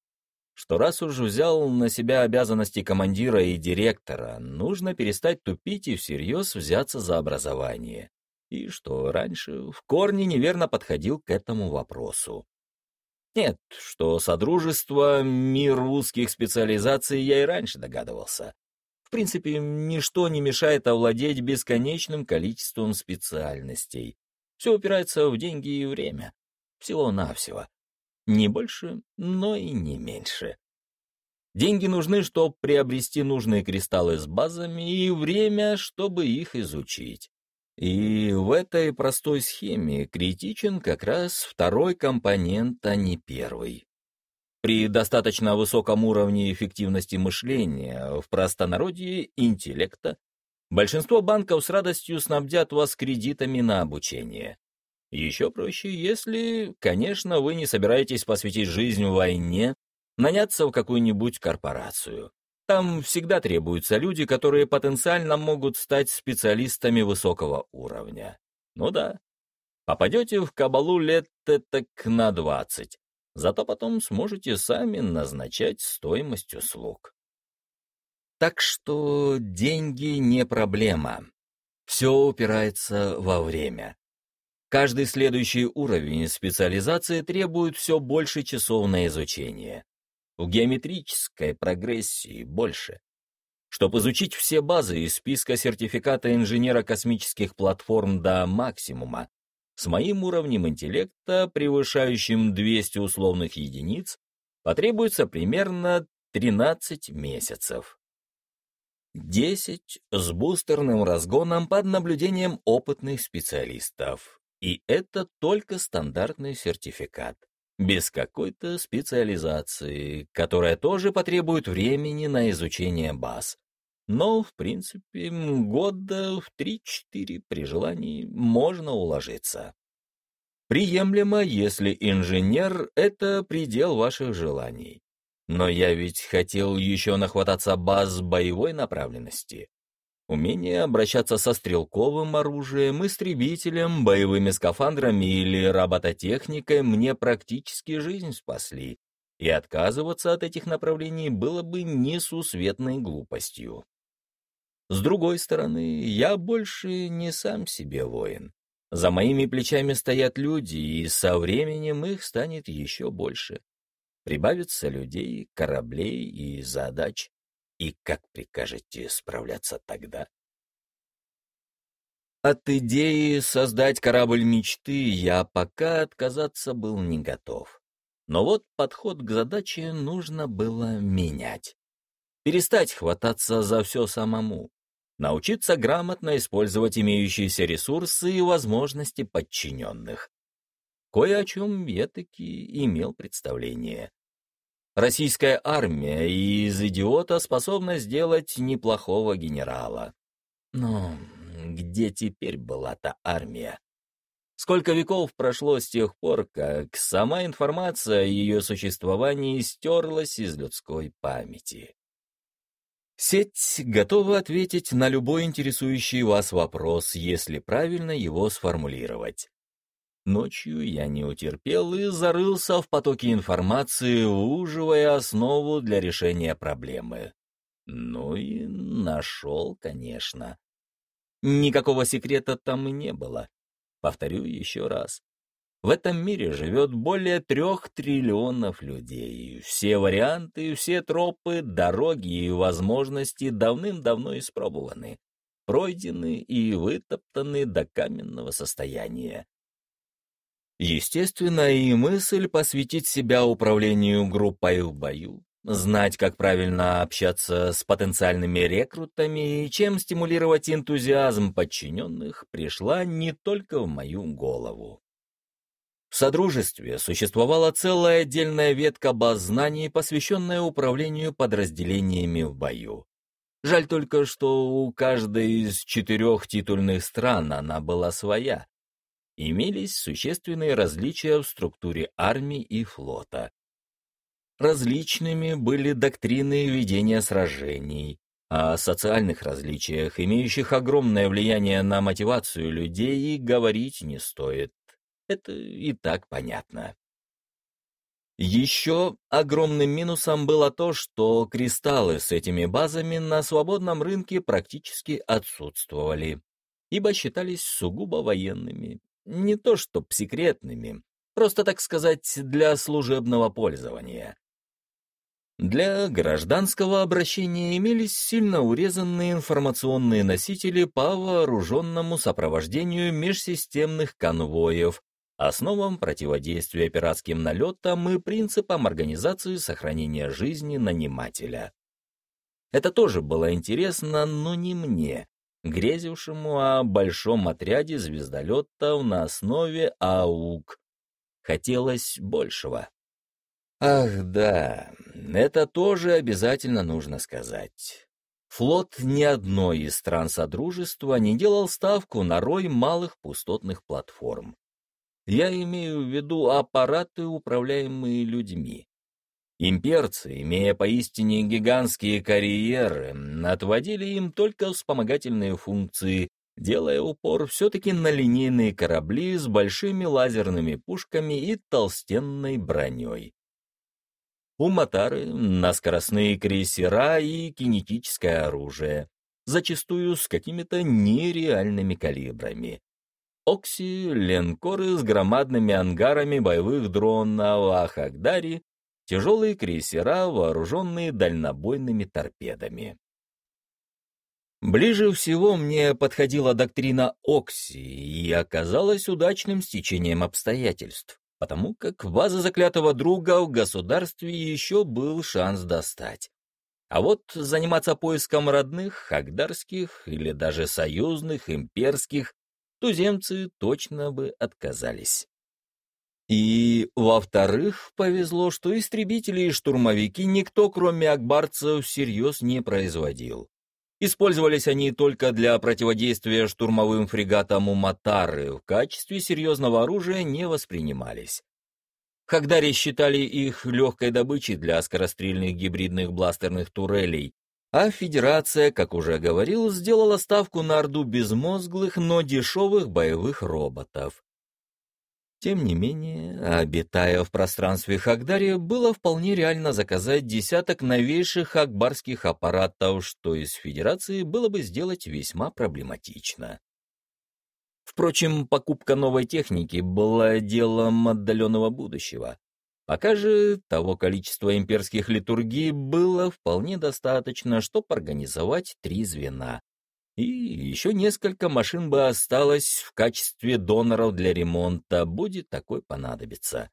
Что раз уж взял на себя обязанности командира и директора, нужно перестать тупить и всерьез взяться за образование. И что раньше в корне неверно подходил к этому вопросу. Нет, что Содружество, мир узких специализаций я и раньше догадывался. В принципе, ничто не мешает овладеть бесконечным количеством специальностей. Все упирается в деньги и время. Всего-навсего. Не больше, но и не меньше. Деньги нужны, чтобы приобрести нужные кристаллы с базами, и время, чтобы их изучить. И в этой простой схеме критичен как раз второй компонент, а не первый. При достаточно высоком уровне эффективности мышления, в простонародье интеллекта, большинство банков с радостью снабдят вас кредитами на обучение. Еще проще, если, конечно, вы не собираетесь посвятить жизнь войне, наняться в какую-нибудь корпорацию. Там всегда требуются люди, которые потенциально могут стать специалистами высокого уровня. Ну да, попадете в кабалу лет так на двадцать. Зато потом сможете сами назначать стоимость услуг. Так что деньги не проблема. Все упирается во время. Каждый следующий уровень специализации требует все больше часов на изучение. в геометрической прогрессии больше. Чтобы изучить все базы из списка сертификата инженера космических платформ до максимума, с моим уровнем интеллекта, превышающим 200 условных единиц, потребуется примерно 13 месяцев. 10 с бустерным разгоном под наблюдением опытных специалистов. И это только стандартный сертификат, без какой-то специализации, которая тоже потребует времени на изучение баз. Но, в принципе, года в 3-4 при желании можно уложиться. Приемлемо, если инженер — это предел ваших желаний. Но я ведь хотел еще нахвататься баз боевой направленности. Умение обращаться со стрелковым оружием, истребителем, боевыми скафандрами или робототехникой мне практически жизнь спасли, и отказываться от этих направлений было бы несусветной глупостью. С другой стороны, я больше не сам себе воин. За моими плечами стоят люди, и со временем их станет еще больше. Прибавится людей, кораблей и задач. И как прикажете справляться тогда? От идеи создать корабль мечты я пока отказаться был не готов. Но вот подход к задаче нужно было менять. Перестать хвататься за все самому. Научиться грамотно использовать имеющиеся ресурсы и возможности подчиненных. Кое о чем я таки имел представление. Российская армия из идиота способна сделать неплохого генерала. Но где теперь была та армия? Сколько веков прошло с тех пор, как сама информация о ее существовании стерлась из людской памяти? Сеть готова ответить на любой интересующий вас вопрос, если правильно его сформулировать. Ночью я не утерпел и зарылся в потоке информации, уживая основу для решения проблемы. Ну и нашел, конечно. Никакого секрета там и не было. Повторю еще раз. В этом мире живет более трех триллионов людей. Все варианты, все тропы, дороги и возможности давным-давно испробованы, пройдены и вытоптаны до каменного состояния. Естественно, и мысль посвятить себя управлению группой в бою, знать, как правильно общаться с потенциальными рекрутами и чем стимулировать энтузиазм подчиненных, пришла не только в мою голову. В Содружестве существовала целая отдельная ветка баз знаний, посвященная управлению подразделениями в бою. Жаль только, что у каждой из четырех титульных стран она была своя, имелись существенные различия в структуре армии и флота. Различными были доктрины ведения сражений, о социальных различиях, имеющих огромное влияние на мотивацию людей, и говорить не стоит. Это и так понятно. Еще огромным минусом было то, что кристаллы с этими базами на свободном рынке практически отсутствовали, ибо считались сугубо военными, не то чтоб секретными, просто, так сказать, для служебного пользования. Для гражданского обращения имелись сильно урезанные информационные носители по вооруженному сопровождению межсистемных конвоев, основам противодействия пиратским налетам и принципам организации сохранения жизни нанимателя. Это тоже было интересно, но не мне, грезившему о большом отряде звездолетов на основе АУК. Хотелось большего. Ах да, это тоже обязательно нужно сказать. Флот ни одной из стран Содружества не делал ставку на рой малых пустотных платформ. Я имею в виду аппараты, управляемые людьми. Имперцы, имея поистине гигантские карьеры, отводили им только вспомогательные функции, делая упор все-таки на линейные корабли с большими лазерными пушками и толстенной броней. У Матары на скоростные крейсера и кинетическое оружие, зачастую с какими-то нереальными калибрами. Окси, линкоры с громадными ангарами боевых дронов, а Хагдари тяжелые крейсера, вооруженные дальнобойными торпедами. Ближе всего мне подходила доктрина Окси и оказалась удачным стечением обстоятельств, потому как база заклятого друга в государстве еще был шанс достать. А вот заниматься поиском родных, хагдарских или даже союзных, имперских, туземцы точно бы отказались. И, во-вторых, повезло, что истребители и штурмовики никто, кроме акбарцев, всерьез не производил. Использовались они только для противодействия штурмовым фрегатам у Матары, в качестве серьезного оружия не воспринимались. Хагдари считали их легкой добычей для скорострельных гибридных бластерных турелей, а Федерация, как уже говорил, сделала ставку на орду безмозглых, но дешевых боевых роботов. Тем не менее, обитая в пространстве Хагдари, было вполне реально заказать десяток новейших акбарских аппаратов, что из Федерации было бы сделать весьма проблематично. Впрочем, покупка новой техники была делом отдаленного будущего. Пока же того количества имперских литургий было вполне достаточно, чтобы организовать три звена. И еще несколько машин бы осталось в качестве доноров для ремонта, будет такой понадобиться.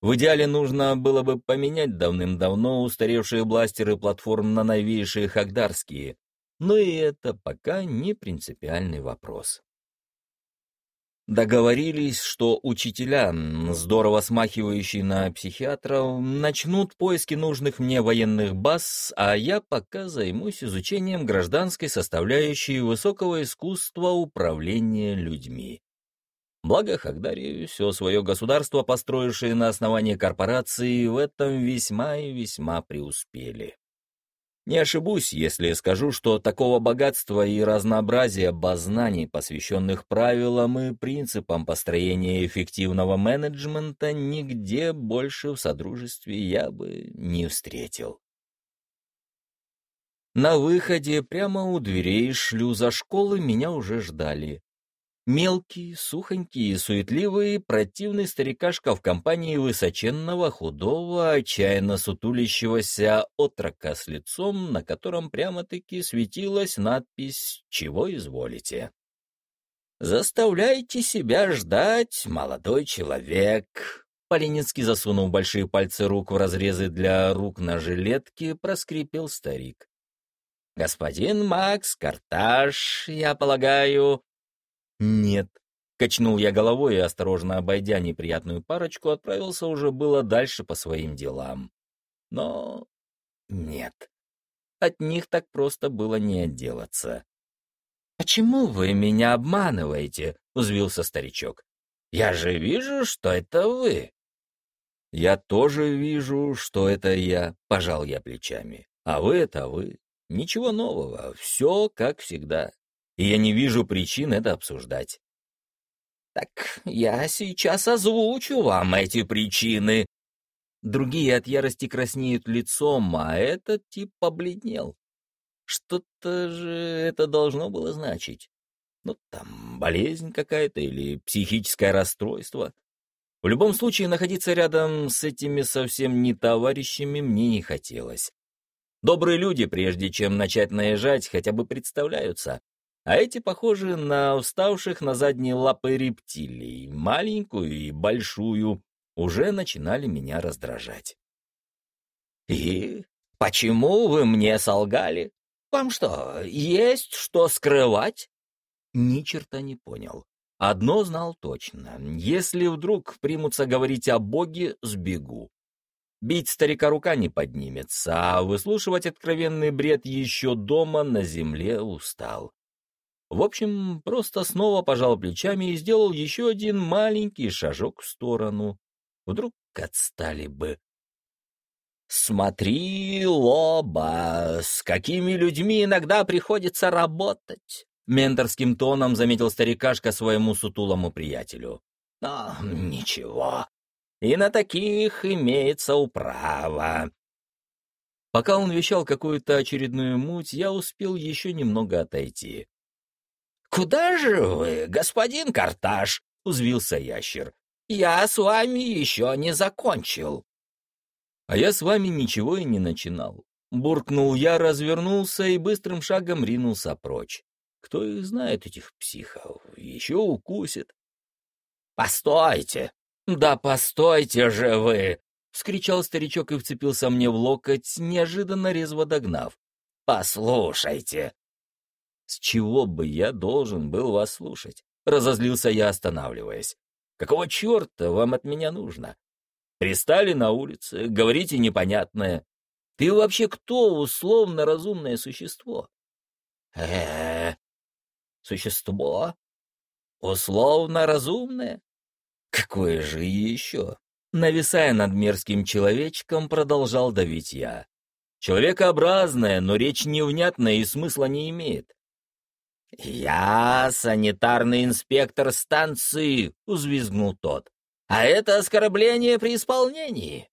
В идеале нужно было бы поменять давным-давно устаревшие бластеры платформ на новейшие хагдарские, но и это пока не принципиальный вопрос. Договорились, что учителя, здорово смахивающие на психиатров, начнут поиски нужных мне военных баз, а я пока займусь изучением гражданской составляющей высокого искусства управления людьми. Благо Хагдари, все свое государство, построившее на основании корпорации, в этом весьма и весьма преуспели. Не ошибусь, если скажу, что такого богатства и разнообразия баз знаний, посвященных правилам и принципам построения эффективного менеджмента, нигде больше в Содружестве я бы не встретил. На выходе прямо у дверей шлюза школы меня уже ждали. Мелкий, сухонький и суетливый, противный старикашка в компании высоченного, худого, отчаянно сутулящегося отрока с лицом, на котором прямо-таки светилась надпись «Чего изволите?». «Заставляйте себя ждать, молодой человек!» Полинецкий, засунув большие пальцы рук в разрезы для рук на жилетке, проскрипел старик. «Господин Макс, карташ, я полагаю...» «Нет». Качнул я головой и, осторожно обойдя неприятную парочку, отправился уже было дальше по своим делам. Но нет. От них так просто было не отделаться. «Почему вы меня обманываете?» — узвился старичок. «Я же вижу, что это вы». «Я тоже вижу, что это я», — пожал я плечами. «А вы — это вы. Ничего нового, все как всегда и я не вижу причин это обсуждать. «Так я сейчас озвучу вам эти причины». Другие от ярости краснеют лицом, а этот тип побледнел. Что-то же это должно было значить. Ну, там, болезнь какая-то или психическое расстройство. В любом случае, находиться рядом с этими совсем не товарищами мне не хотелось. Добрые люди, прежде чем начать наезжать, хотя бы представляются а эти похожи на уставших на задние лапы рептилий, маленькую и большую, уже начинали меня раздражать. «И почему вы мне солгали? Вам что, есть что скрывать?» Ни черта не понял. Одно знал точно. Если вдруг примутся говорить о Боге, сбегу. Бить старика рука не поднимется, а выслушивать откровенный бред еще дома на земле устал. В общем, просто снова пожал плечами и сделал еще один маленький шажок в сторону. Вдруг отстали бы. «Смотри, Лоба, с какими людьми иногда приходится работать!» Менторским тоном заметил старикашка своему сутулому приятелю. «Но ничего, и на таких имеется управа». Пока он вещал какую-то очередную муть, я успел еще немного отойти. «Куда же вы, господин Карташ?» — узвился ящер. «Я с вами еще не закончил». А я с вами ничего и не начинал. Буркнул я, развернулся и быстрым шагом ринулся прочь. Кто их знает, этих психов? Еще укусит. «Постойте! Да постойте же вы!» — вскричал старичок и вцепился мне в локоть, неожиданно резво догнав. «Послушайте!» «С чего бы я должен был вас слушать?» — разозлился я, останавливаясь. «Какого черта вам от меня нужно? Пристали на улице, говорите непонятное. Ты вообще кто, условно разумное существо?» э, -э Существо? Условно разумное? Какое же еще? Нависая над мерзким человечком, продолжал давить я. Человекообразное, но речь невнятная и смысла не имеет. «Я санитарный инспектор станции», — узвизгнул тот. «А это оскорбление при исполнении».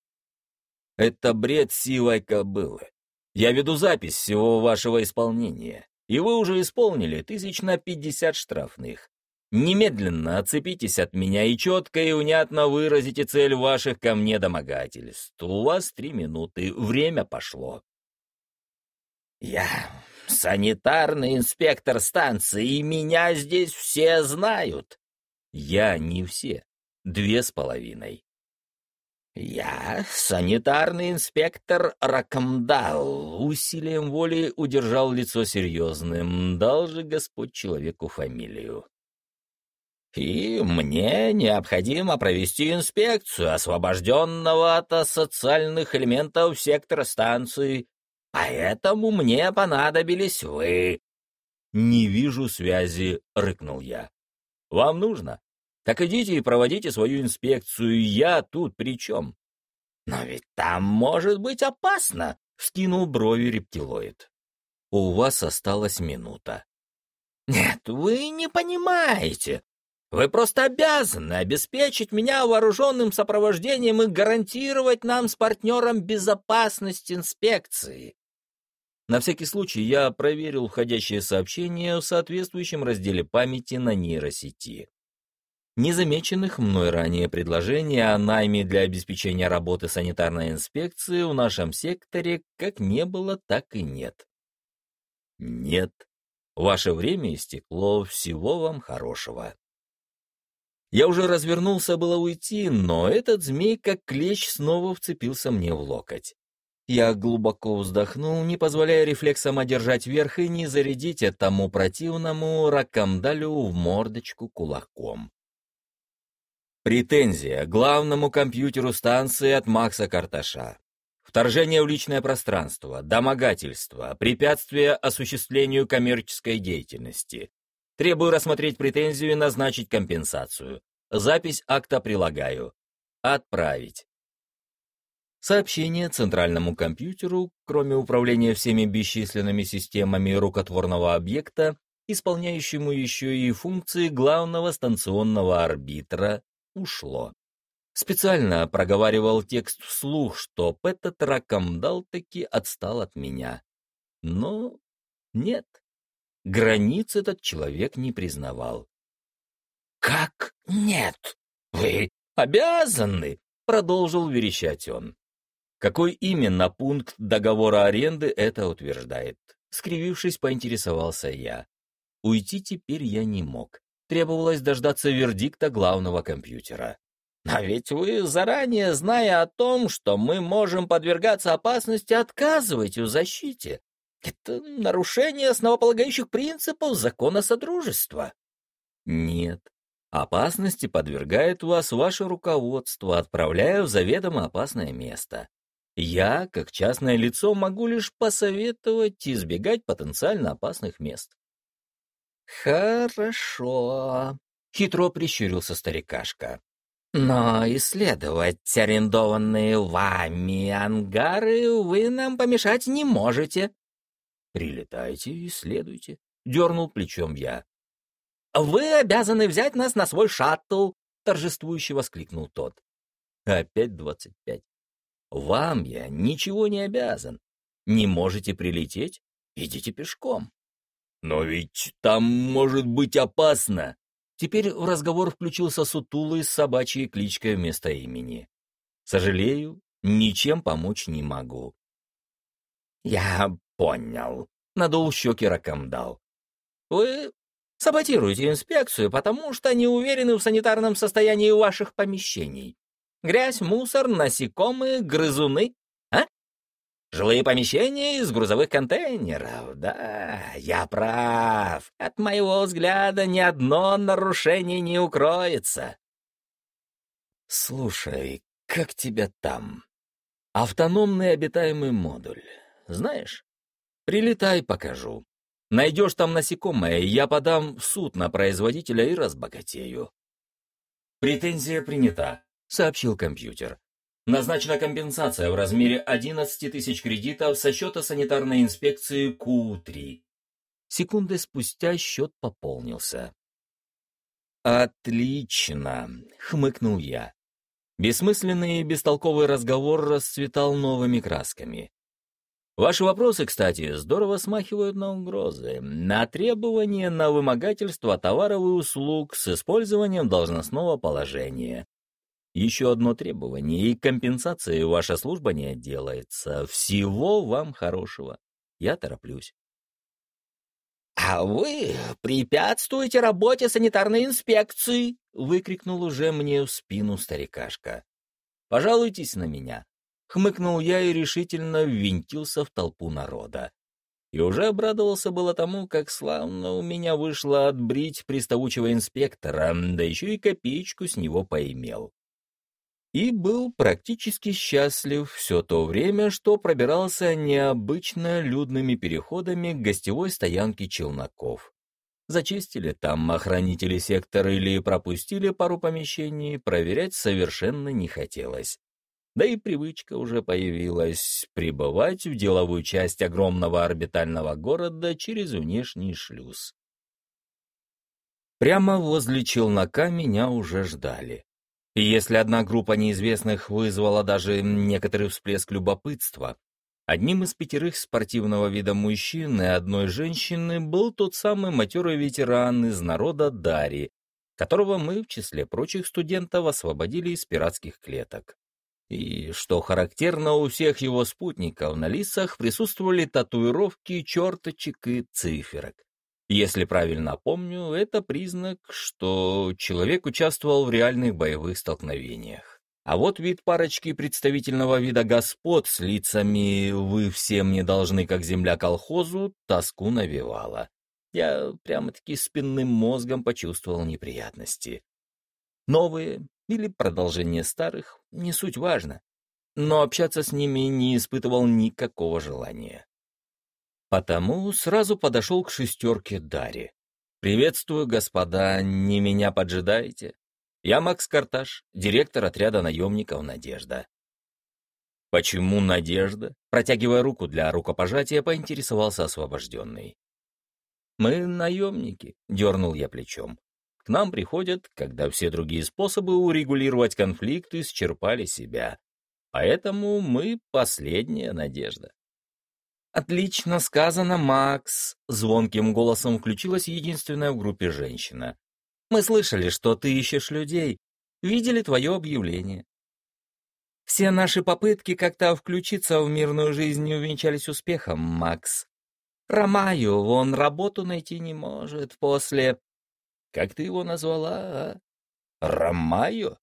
«Это бред силой кобылы. Я веду запись всего вашего исполнения, и вы уже исполнили тысяч на пятьдесят штрафных. Немедленно отцепитесь от меня и четко и внятно выразите цель ваших ко мне домогательств. У вас три минуты, время пошло. Я санитарный инспектор станции, и меня здесь все знают. Я не все, две с половиной. Я санитарный инспектор Ракамдал. Усилием воли удержал лицо серьезным, дал же Господь человеку фамилию. И мне необходимо провести инспекцию освобожденного от социальных элементов сектора станции, поэтому мне понадобились вы». «Не вижу связи», — рыкнул я. «Вам нужно? Так идите и проводите свою инспекцию, я тут при чем?» «Но ведь там может быть опасно», — вскинул брови рептилоид. «У вас осталась минута». «Нет, вы не понимаете. Вы просто обязаны обеспечить меня вооруженным сопровождением и гарантировать нам с партнером безопасность инспекции. На всякий случай я проверил входящие сообщения в соответствующем разделе памяти на нейросети. Незамеченных мной ранее предложений о найме для обеспечения работы санитарной инспекции в нашем секторе как не было, так и нет. Нет. Ваше время истекло, всего вам хорошего. Я уже развернулся было уйти, но этот змей, как клещ, снова вцепился мне в локоть. Я глубоко вздохнул, не позволяя рефлексам одержать верх и не зарядить этому противному ракамдалю в мордочку кулаком. Претензия главному компьютеру станции от Макса Карташа. Вторжение в личное пространство, домогательство, препятствие осуществлению коммерческой деятельности, Требую рассмотреть претензию и назначить компенсацию. Запись акта прилагаю. Отправить. Сообщение центральному компьютеру, кроме управления всеми бесчисленными системами рукотворного объекта, исполняющему еще и функции главного станционного арбитра, ушло. Специально проговаривал текст вслух, что этот ракомдал таки отстал от меня. Но нет. Границ этот человек не признавал. «Как нет? Вы обязаны!» — продолжил верещать он. Какой именно пункт договора аренды это утверждает? Скривившись, поинтересовался я. Уйти теперь я не мог. Требовалось дождаться вердикта главного компьютера. «А ведь вы, заранее зная о том, что мы можем подвергаться опасности, отказываете в защите. Это нарушение основополагающих принципов закона Содружества. Нет. Опасности подвергает вас ваше руководство, отправляя в заведомо опасное место. Я, как частное лицо, могу лишь посоветовать избегать потенциально опасных мест. Хорошо, хитро прищурился старикашка. Но исследовать арендованные вами ангары вы нам помешать не можете. «Прилетайте и следуйте», — дернул плечом я. «Вы обязаны взять нас на свой шаттл», — торжествующе воскликнул тот. «Опять двадцать пять. Вам я ничего не обязан. Не можете прилететь? Идите пешком». «Но ведь там может быть опасно!» Теперь в разговор включился сутулый с собачьей кличкой вместо имени. «Сожалею, ничем помочь не могу». «Я понял», — надул щеки Ракамдал. «Вы саботируете инспекцию, потому что не уверены в санитарном состоянии ваших помещений. Грязь, мусор, насекомые, грызуны Жилые помещения из грузовых контейнеров. Да, я прав. От моего взгляда ни одно нарушение не укроется. Слушай, как тебя там? Автономный обитаемый модуль. Знаешь? Прилетай, покажу. Найдешь там насекомое, я подам в суд на производителя и разбогатею. Претензия принята, сообщил компьютер. Назначена компенсация в размере 11 тысяч кредитов со счета санитарной инспекции Q3. Секунды спустя счет пополнился. «Отлично!» — хмыкнул я. Бессмысленный и бестолковый разговор расцветал новыми красками. Ваши вопросы, кстати, здорово смахивают на угрозы, на требования на вымогательство товаров и услуг с использованием должностного положения, еще одно требование, и компенсации ваша служба не отделается. Всего вам хорошего. Я тороплюсь. «А вы препятствуете работе санитарной инспекции!» — выкрикнул уже мне в спину старикашка. «Пожалуйтесь на меня!» — хмыкнул я и решительно ввинтился в толпу народа. И уже обрадовался было тому, как славно у меня вышло отбрить приставучего инспектора, да еще и копеечку с него поимел и был практически счастлив все то время, что пробирался необычно людными переходами к гостевой стоянке челноков. Зачистили там охранители сектора или пропустили пару помещений, проверять совершенно не хотелось. Да и привычка уже появилась прибывать в деловую часть огромного орбитального города через внешний шлюз. Прямо возле челнока меня уже ждали. И если одна группа неизвестных вызвала даже некоторый всплеск любопытства, одним из пятерых спортивного вида мужчин и одной женщины был тот самый матерый ветеран из народа Дари, которого мы, в числе прочих студентов, освободили из пиратских клеток. И, что характерно, у всех его спутников на лицах присутствовали татуировки черточек и циферок. Если правильно помню, это признак, что человек участвовал в реальных боевых столкновениях. А вот вид парочки представительного вида господ с лицами «вы все мне должны, как земля колхозу» тоску навевала. Я прямо-таки спинным мозгом почувствовал неприятности. Новые или продолжение старых, не суть важно. Но общаться с ними не испытывал никакого желания. Потому сразу подошел к шестерке Дари. «Приветствую, господа, не меня поджидаете? Я Макс Карташ, директор отряда наемников «Надежда». «Почему «Надежда»?» Протягивая руку для рукопожатия, поинтересовался освобожденный. «Мы наемники», — дернул я плечом. «К нам приходят, когда все другие способы урегулировать конфликт исчерпали себя. Поэтому мы последняя надежда». «Отлично сказано, Макс!» — звонким голосом включилась единственная в группе женщина. «Мы слышали, что ты ищешь людей. Видели твое объявление. Все наши попытки как-то включиться в мирную жизнь не увенчались успехом, Макс. Ромаю, он работу найти не может после... Как ты его назвала, а? Ромаю?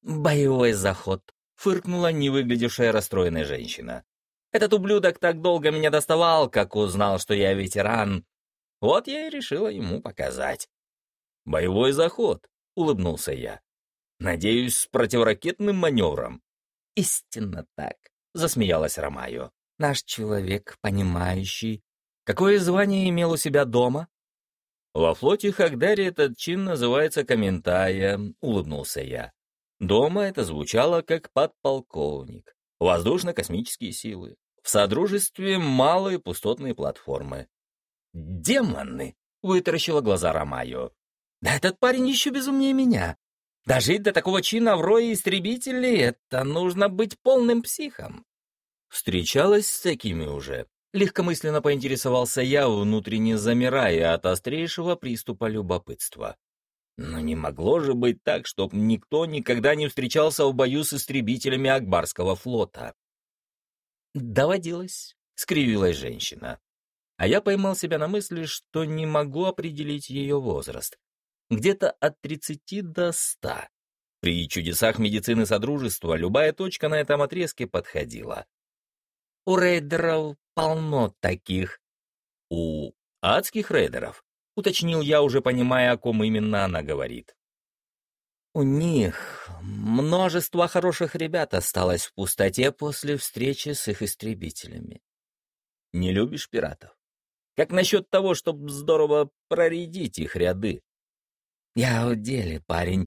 Боевой заход, фыркнула невыглядевшая расстроенная женщина. Этот ублюдок так долго меня доставал, как узнал, что я ветеран. Вот я и решила ему показать. «Боевой заход», — улыбнулся я. «Надеюсь, с противоракетным маневром». «Истинно так», — засмеялась Ромаю. «Наш человек, понимающий. Какое звание имел у себя дома?» «Во флоте Хагдари этот чин называется комментая», — улыбнулся я. Дома это звучало как подполковник. Воздушно-космические силы в содружестве малые пустотные платформы. «Демоны!» — вытаращила глаза Ромайо. «Да этот парень еще безумнее меня. Дожить до такого чина в рое истребителей — это нужно быть полным психом». Встречалась с такими уже. Легкомысленно поинтересовался я, внутренне замирая от острейшего приступа любопытства. Но не могло же быть так, чтоб никто никогда не встречался в бою с истребителями Акбарского флота. «Доводилось», — скривилась женщина. А я поймал себя на мысли, что не могу определить ее возраст. Где-то от 30 до 100. При чудесах медицины Содружества любая точка на этом отрезке подходила. У рейдеров полно таких. У адских рейдеров, уточнил я, уже понимая, о ком именно она говорит. У них множество хороших ребят осталось в пустоте после встречи с их истребителями. Не любишь пиратов? Как насчет того, чтобы здорово проредить их ряды? Я в деле, парень.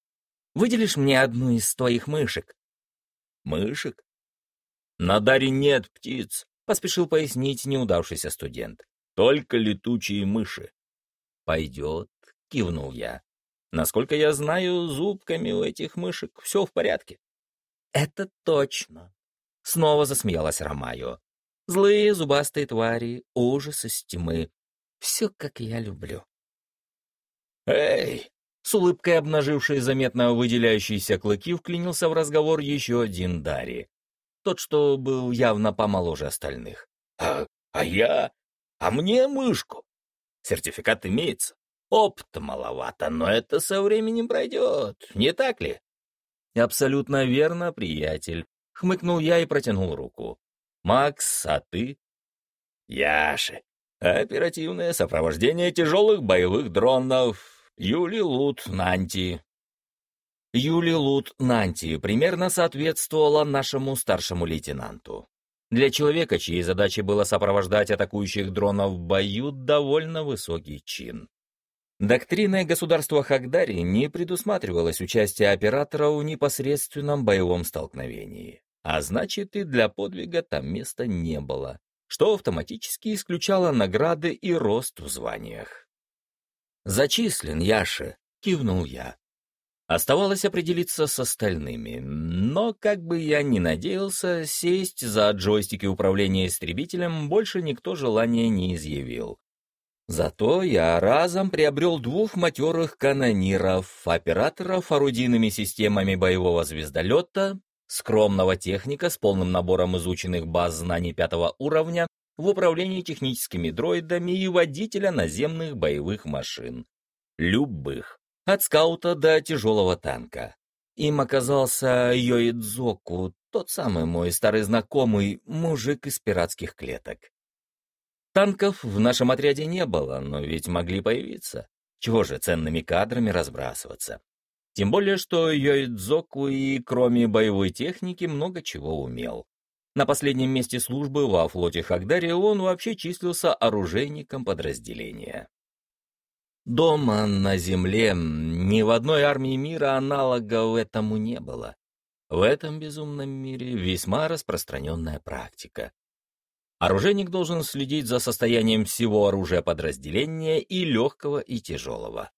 Выделишь мне одну из твоих мышек? Мышек? На даре нет птиц, поспешил пояснить неудавшийся студент. Только летучие мыши. Пойдет, кивнул я. Насколько я знаю, зубками у этих мышек все в порядке. Это точно. Снова засмеялась Ромайо. Злые зубастые твари, ужас из тьмы. Все, как я люблю. «Эй!» С улыбкой обнажившей заметно выделяющиеся клыки вклинился в разговор еще один Дари. Тот, что был явно помоложе остальных. «А, а я? А мне мышку? Сертификат имеется. Опыта маловато, но это со временем пройдет, не так ли? Абсолютно верно, приятель. Хмыкнул я и протянул руку. Макс, а ты? Яши. Оперативное сопровождение тяжелых боевых дронов. Юли Лут Нанти. Юли Лут Нанти примерно соответствовала нашему старшему лейтенанту. Для человека, чьей задачей было сопровождать атакующих дронов в бою, довольно высокий чин. Доктриной государства Хагдари не предусматривалось участие оператора в непосредственном боевом столкновении, а значит и для подвига там места не было, что автоматически исключало награды и рост в званиях. «Зачислен, Яша», — кивнул я. Оставалось определиться с остальными, но, как бы я ни надеялся, сесть за джойстики управления истребителем больше никто желания не изъявил. Зато я разом приобрел двух матерых канониров, операторов орудийными системами боевого звездолета, скромного техника с полным набором изученных баз знаний пятого уровня в управлении техническими дроидами и водителя наземных боевых машин. Любых. От скаута до тяжелого танка. Им оказался Йоидзоку, тот самый мой старый знакомый, мужик из пиратских клеток. Танков в нашем отряде не было, но ведь могли появиться. Чего же ценными кадрами разбрасываться? Тем более, что Йоидзоку и кроме боевой техники много чего умел. На последнем месте службы во флоте Хагдари он вообще числился оружейником подразделения. Дома на земле ни в одной армии мира аналогов этому не было. В этом безумном мире весьма распространенная практика. Оружейник должен следить за состоянием всего оружия подразделения и легкого, и тяжелого.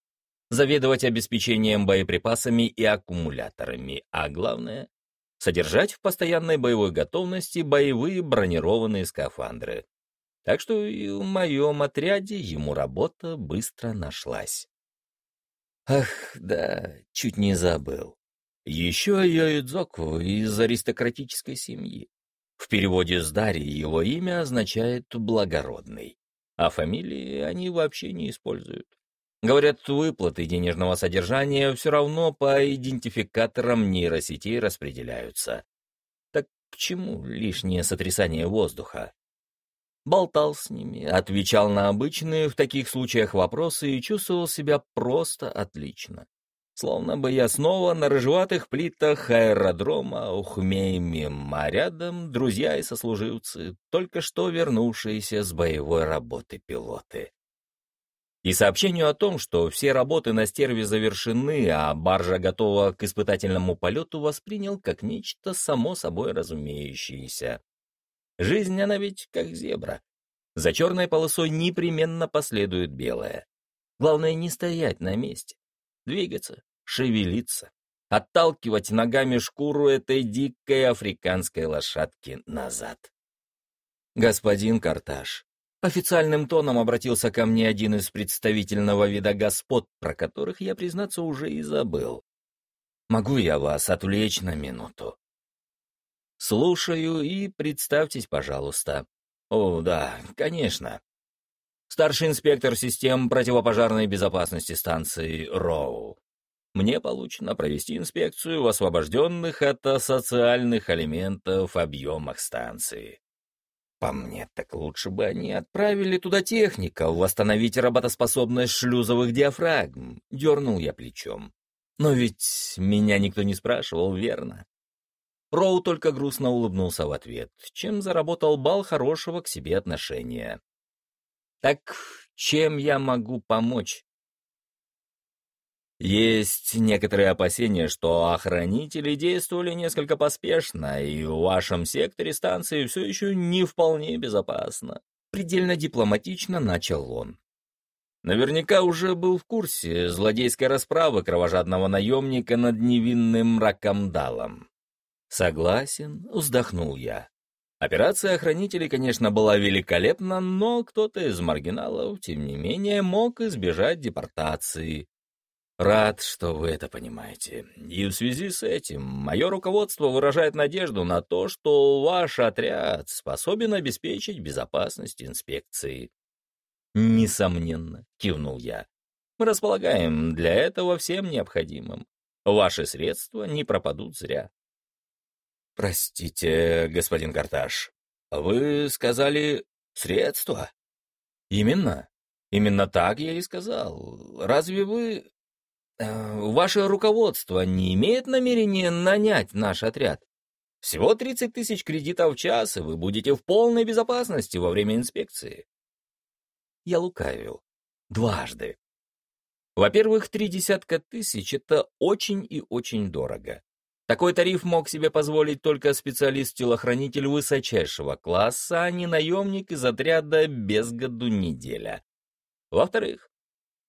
Заведовать обеспечением боеприпасами и аккумуляторами, а главное — содержать в постоянной боевой готовности боевые бронированные скафандры. Так что и в моем отряде ему работа быстро нашлась. Ах, да, чуть не забыл. Еще Йоидзоку из аристократической семьи. В переводе с Дарьи его имя означает «благородный», а фамилии они вообще не используют. Говорят, выплаты денежного содержания все равно по идентификаторам нейросетей распределяются. Так к чему лишнее сотрясание воздуха? Болтал с ними, отвечал на обычные в таких случаях вопросы и чувствовал себя просто отлично. Словно бы я снова на рыжеватых плитах аэродрома Ухмеймим, а рядом друзья и сослуживцы, только что вернувшиеся с боевой работы пилоты. И сообщению о том, что все работы на стерве завершены, а баржа готова к испытательному полету, воспринял как нечто само собой разумеющееся. Жизнь, она ведь как зебра. За черной полосой непременно последует белая. Главное не стоять на месте, двигаться, шевелиться, отталкивать ногами шкуру этой дикой африканской лошадки назад. «Господин Карташ», Официальным тоном обратился ко мне один из представительного вида господ, про которых я, признаться, уже и забыл. «Могу я вас отвлечь на минуту?» «Слушаю и представьтесь, пожалуйста». «О, да, конечно». Старший инспектор систем противопожарной безопасности станции Роу. Мне получено провести инспекцию в освобожденных от социальных элементов объемах станции. По мне, так лучше бы они отправили туда техников, восстановить работоспособность шлюзовых диафрагм. Дернул я плечом. Но ведь меня никто не спрашивал, верно? Роу только грустно улыбнулся в ответ, чем заработал бал хорошего к себе отношения. «Так чем я могу помочь?» Есть некоторые опасения, что охранители действовали несколько поспешно, и в вашем секторе станции все еще не вполне безопасно. Предельно дипломатично начал он. Наверняка уже был в курсе злодейской расправы кровожадного наемника над невинным Ракамдалом. Согласен, вздохнул я. Операция охранителей, конечно, была великолепна, но кто-то из маргиналов, тем не менее, мог избежать депортации. Рад, что вы это понимаете. И в связи с этим мое руководство выражает надежду на то, что ваш отряд способен обеспечить безопасность инспекции. Несомненно, кивнул я. Мы располагаем для этого всем необходимым. Ваши средства не пропадут зря. Простите, господин Карташ, вы сказали средства? Именно. Именно так я и сказал. Разве вы Э, ваше руководство не имеет намерения нанять наш отряд? Всего 30 тысяч кредитов в час, и вы будете в полной безопасности во время инспекции. Я лукавил. Дважды. Во-первых, три десятка тысяч — это очень и очень дорого. Такой тариф мог себе позволить только специалист-телохранитель высочайшего класса, а не наемник из отряда без году неделя. Во-вторых,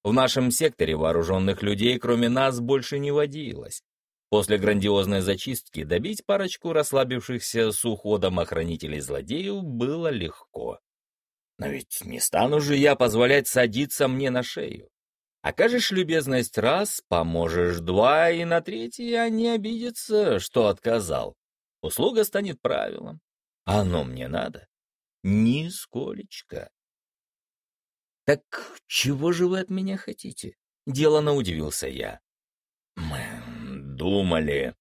в нашем секторе вооруженных людей, кроме нас, больше не водилось. После грандиозной зачистки добить парочку расслабившихся с уходом охранителей злодеев было легко. Но ведь не стану же я позволять садиться мне на шею. Окажешь любезность раз, поможешь два, и на третий они обидятся, что отказал. Услуга станет правилом. Оно мне надо? Нисколечко. «Так чего же вы от меня хотите?» — делано удивился я. «Мы думали.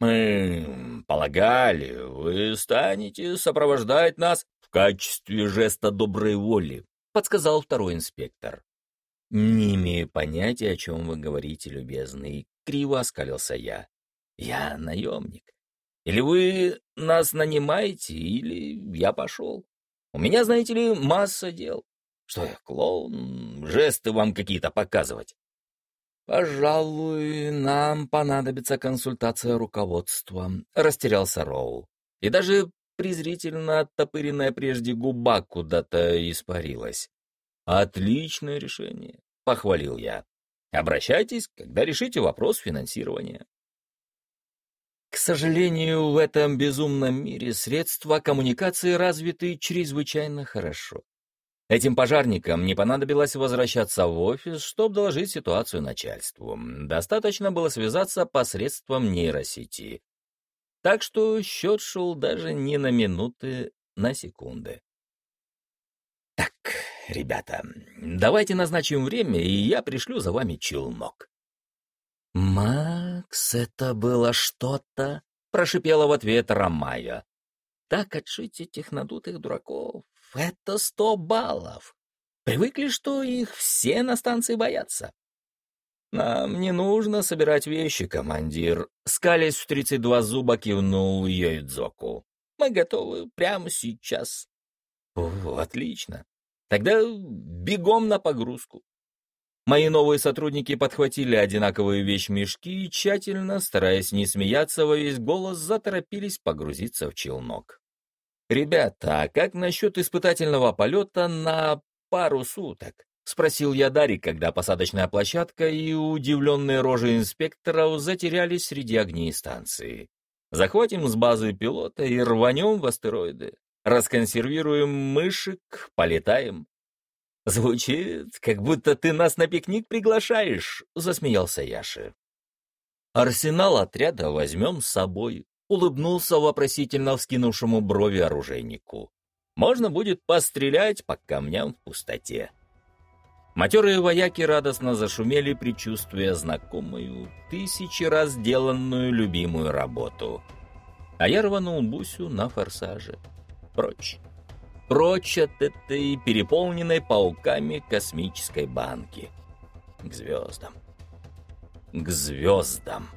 Мы полагали, вы станете сопровождать нас в качестве жеста доброй воли», — подсказал второй инспектор. «Не имею понятия, о чем вы говорите, любезный», — криво оскалился я. «Я наемник. Или вы нас нанимаете, или я пошел. У меня, знаете ли, масса дел. Что я, клоун? Жесты вам какие-то показывать? «Пожалуй, нам понадобится консультация руководства», — растерялся Роу. И даже презрительно оттопыренная прежде губа куда-то испарилась. «Отличное решение», — похвалил я. «Обращайтесь, когда решите вопрос финансирования». К сожалению, в этом безумном мире средства коммуникации развиты чрезвычайно хорошо. Этим пожарникам не понадобилось возвращаться в офис, чтобы доложить ситуацию начальству. Достаточно было связаться посредством нейросети. Так что счет шел даже не на минуты, на секунды. «Так, ребята, давайте назначим время, и я пришлю за вами челнок». «Макс, это было что-то!» — прошипела в ответ Рамая. «Так отшить этих надутых дураков, это сто баллов. Привыкли, что их все на станции боятся. «Нам не нужно собирать вещи, командир», — скалясь в тридцать два зуба кивнул Йойдзоку. «Мы готовы прямо сейчас». «О, отлично. Тогда бегом на погрузку». Мои новые сотрудники подхватили одинаковые вещмешки и тщательно, стараясь не смеяться во весь голос, заторопились погрузиться в челнок. «Ребята, а как насчет испытательного полета на пару суток?» — спросил я Дарик, когда посадочная площадка и удивленные рожи инспекторов затерялись среди огней станции. «Захватим с базы пилота и рванем в астероиды. Расконсервируем мышек, полетаем. Звучит, как будто ты нас на пикник приглашаешь, засмеялся Яша. Арсенал отряда возьмем с собой, улыбнулся вопросительно вскинувшему брови оружейнику. Можно будет пострелять по камням в пустоте. Матерые вояки радостно зашумели, предчувствуя знакомую, тысячи раз деланную любимую работу. А я рванул Бусю на форсаже. Прочь. Прочь от этой переполненной пауками космической банки. К звездам. К звездам.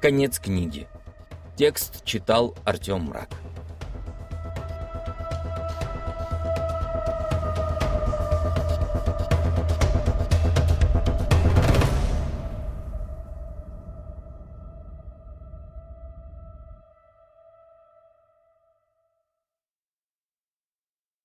Конец книги. Текст читал Артем Мрак.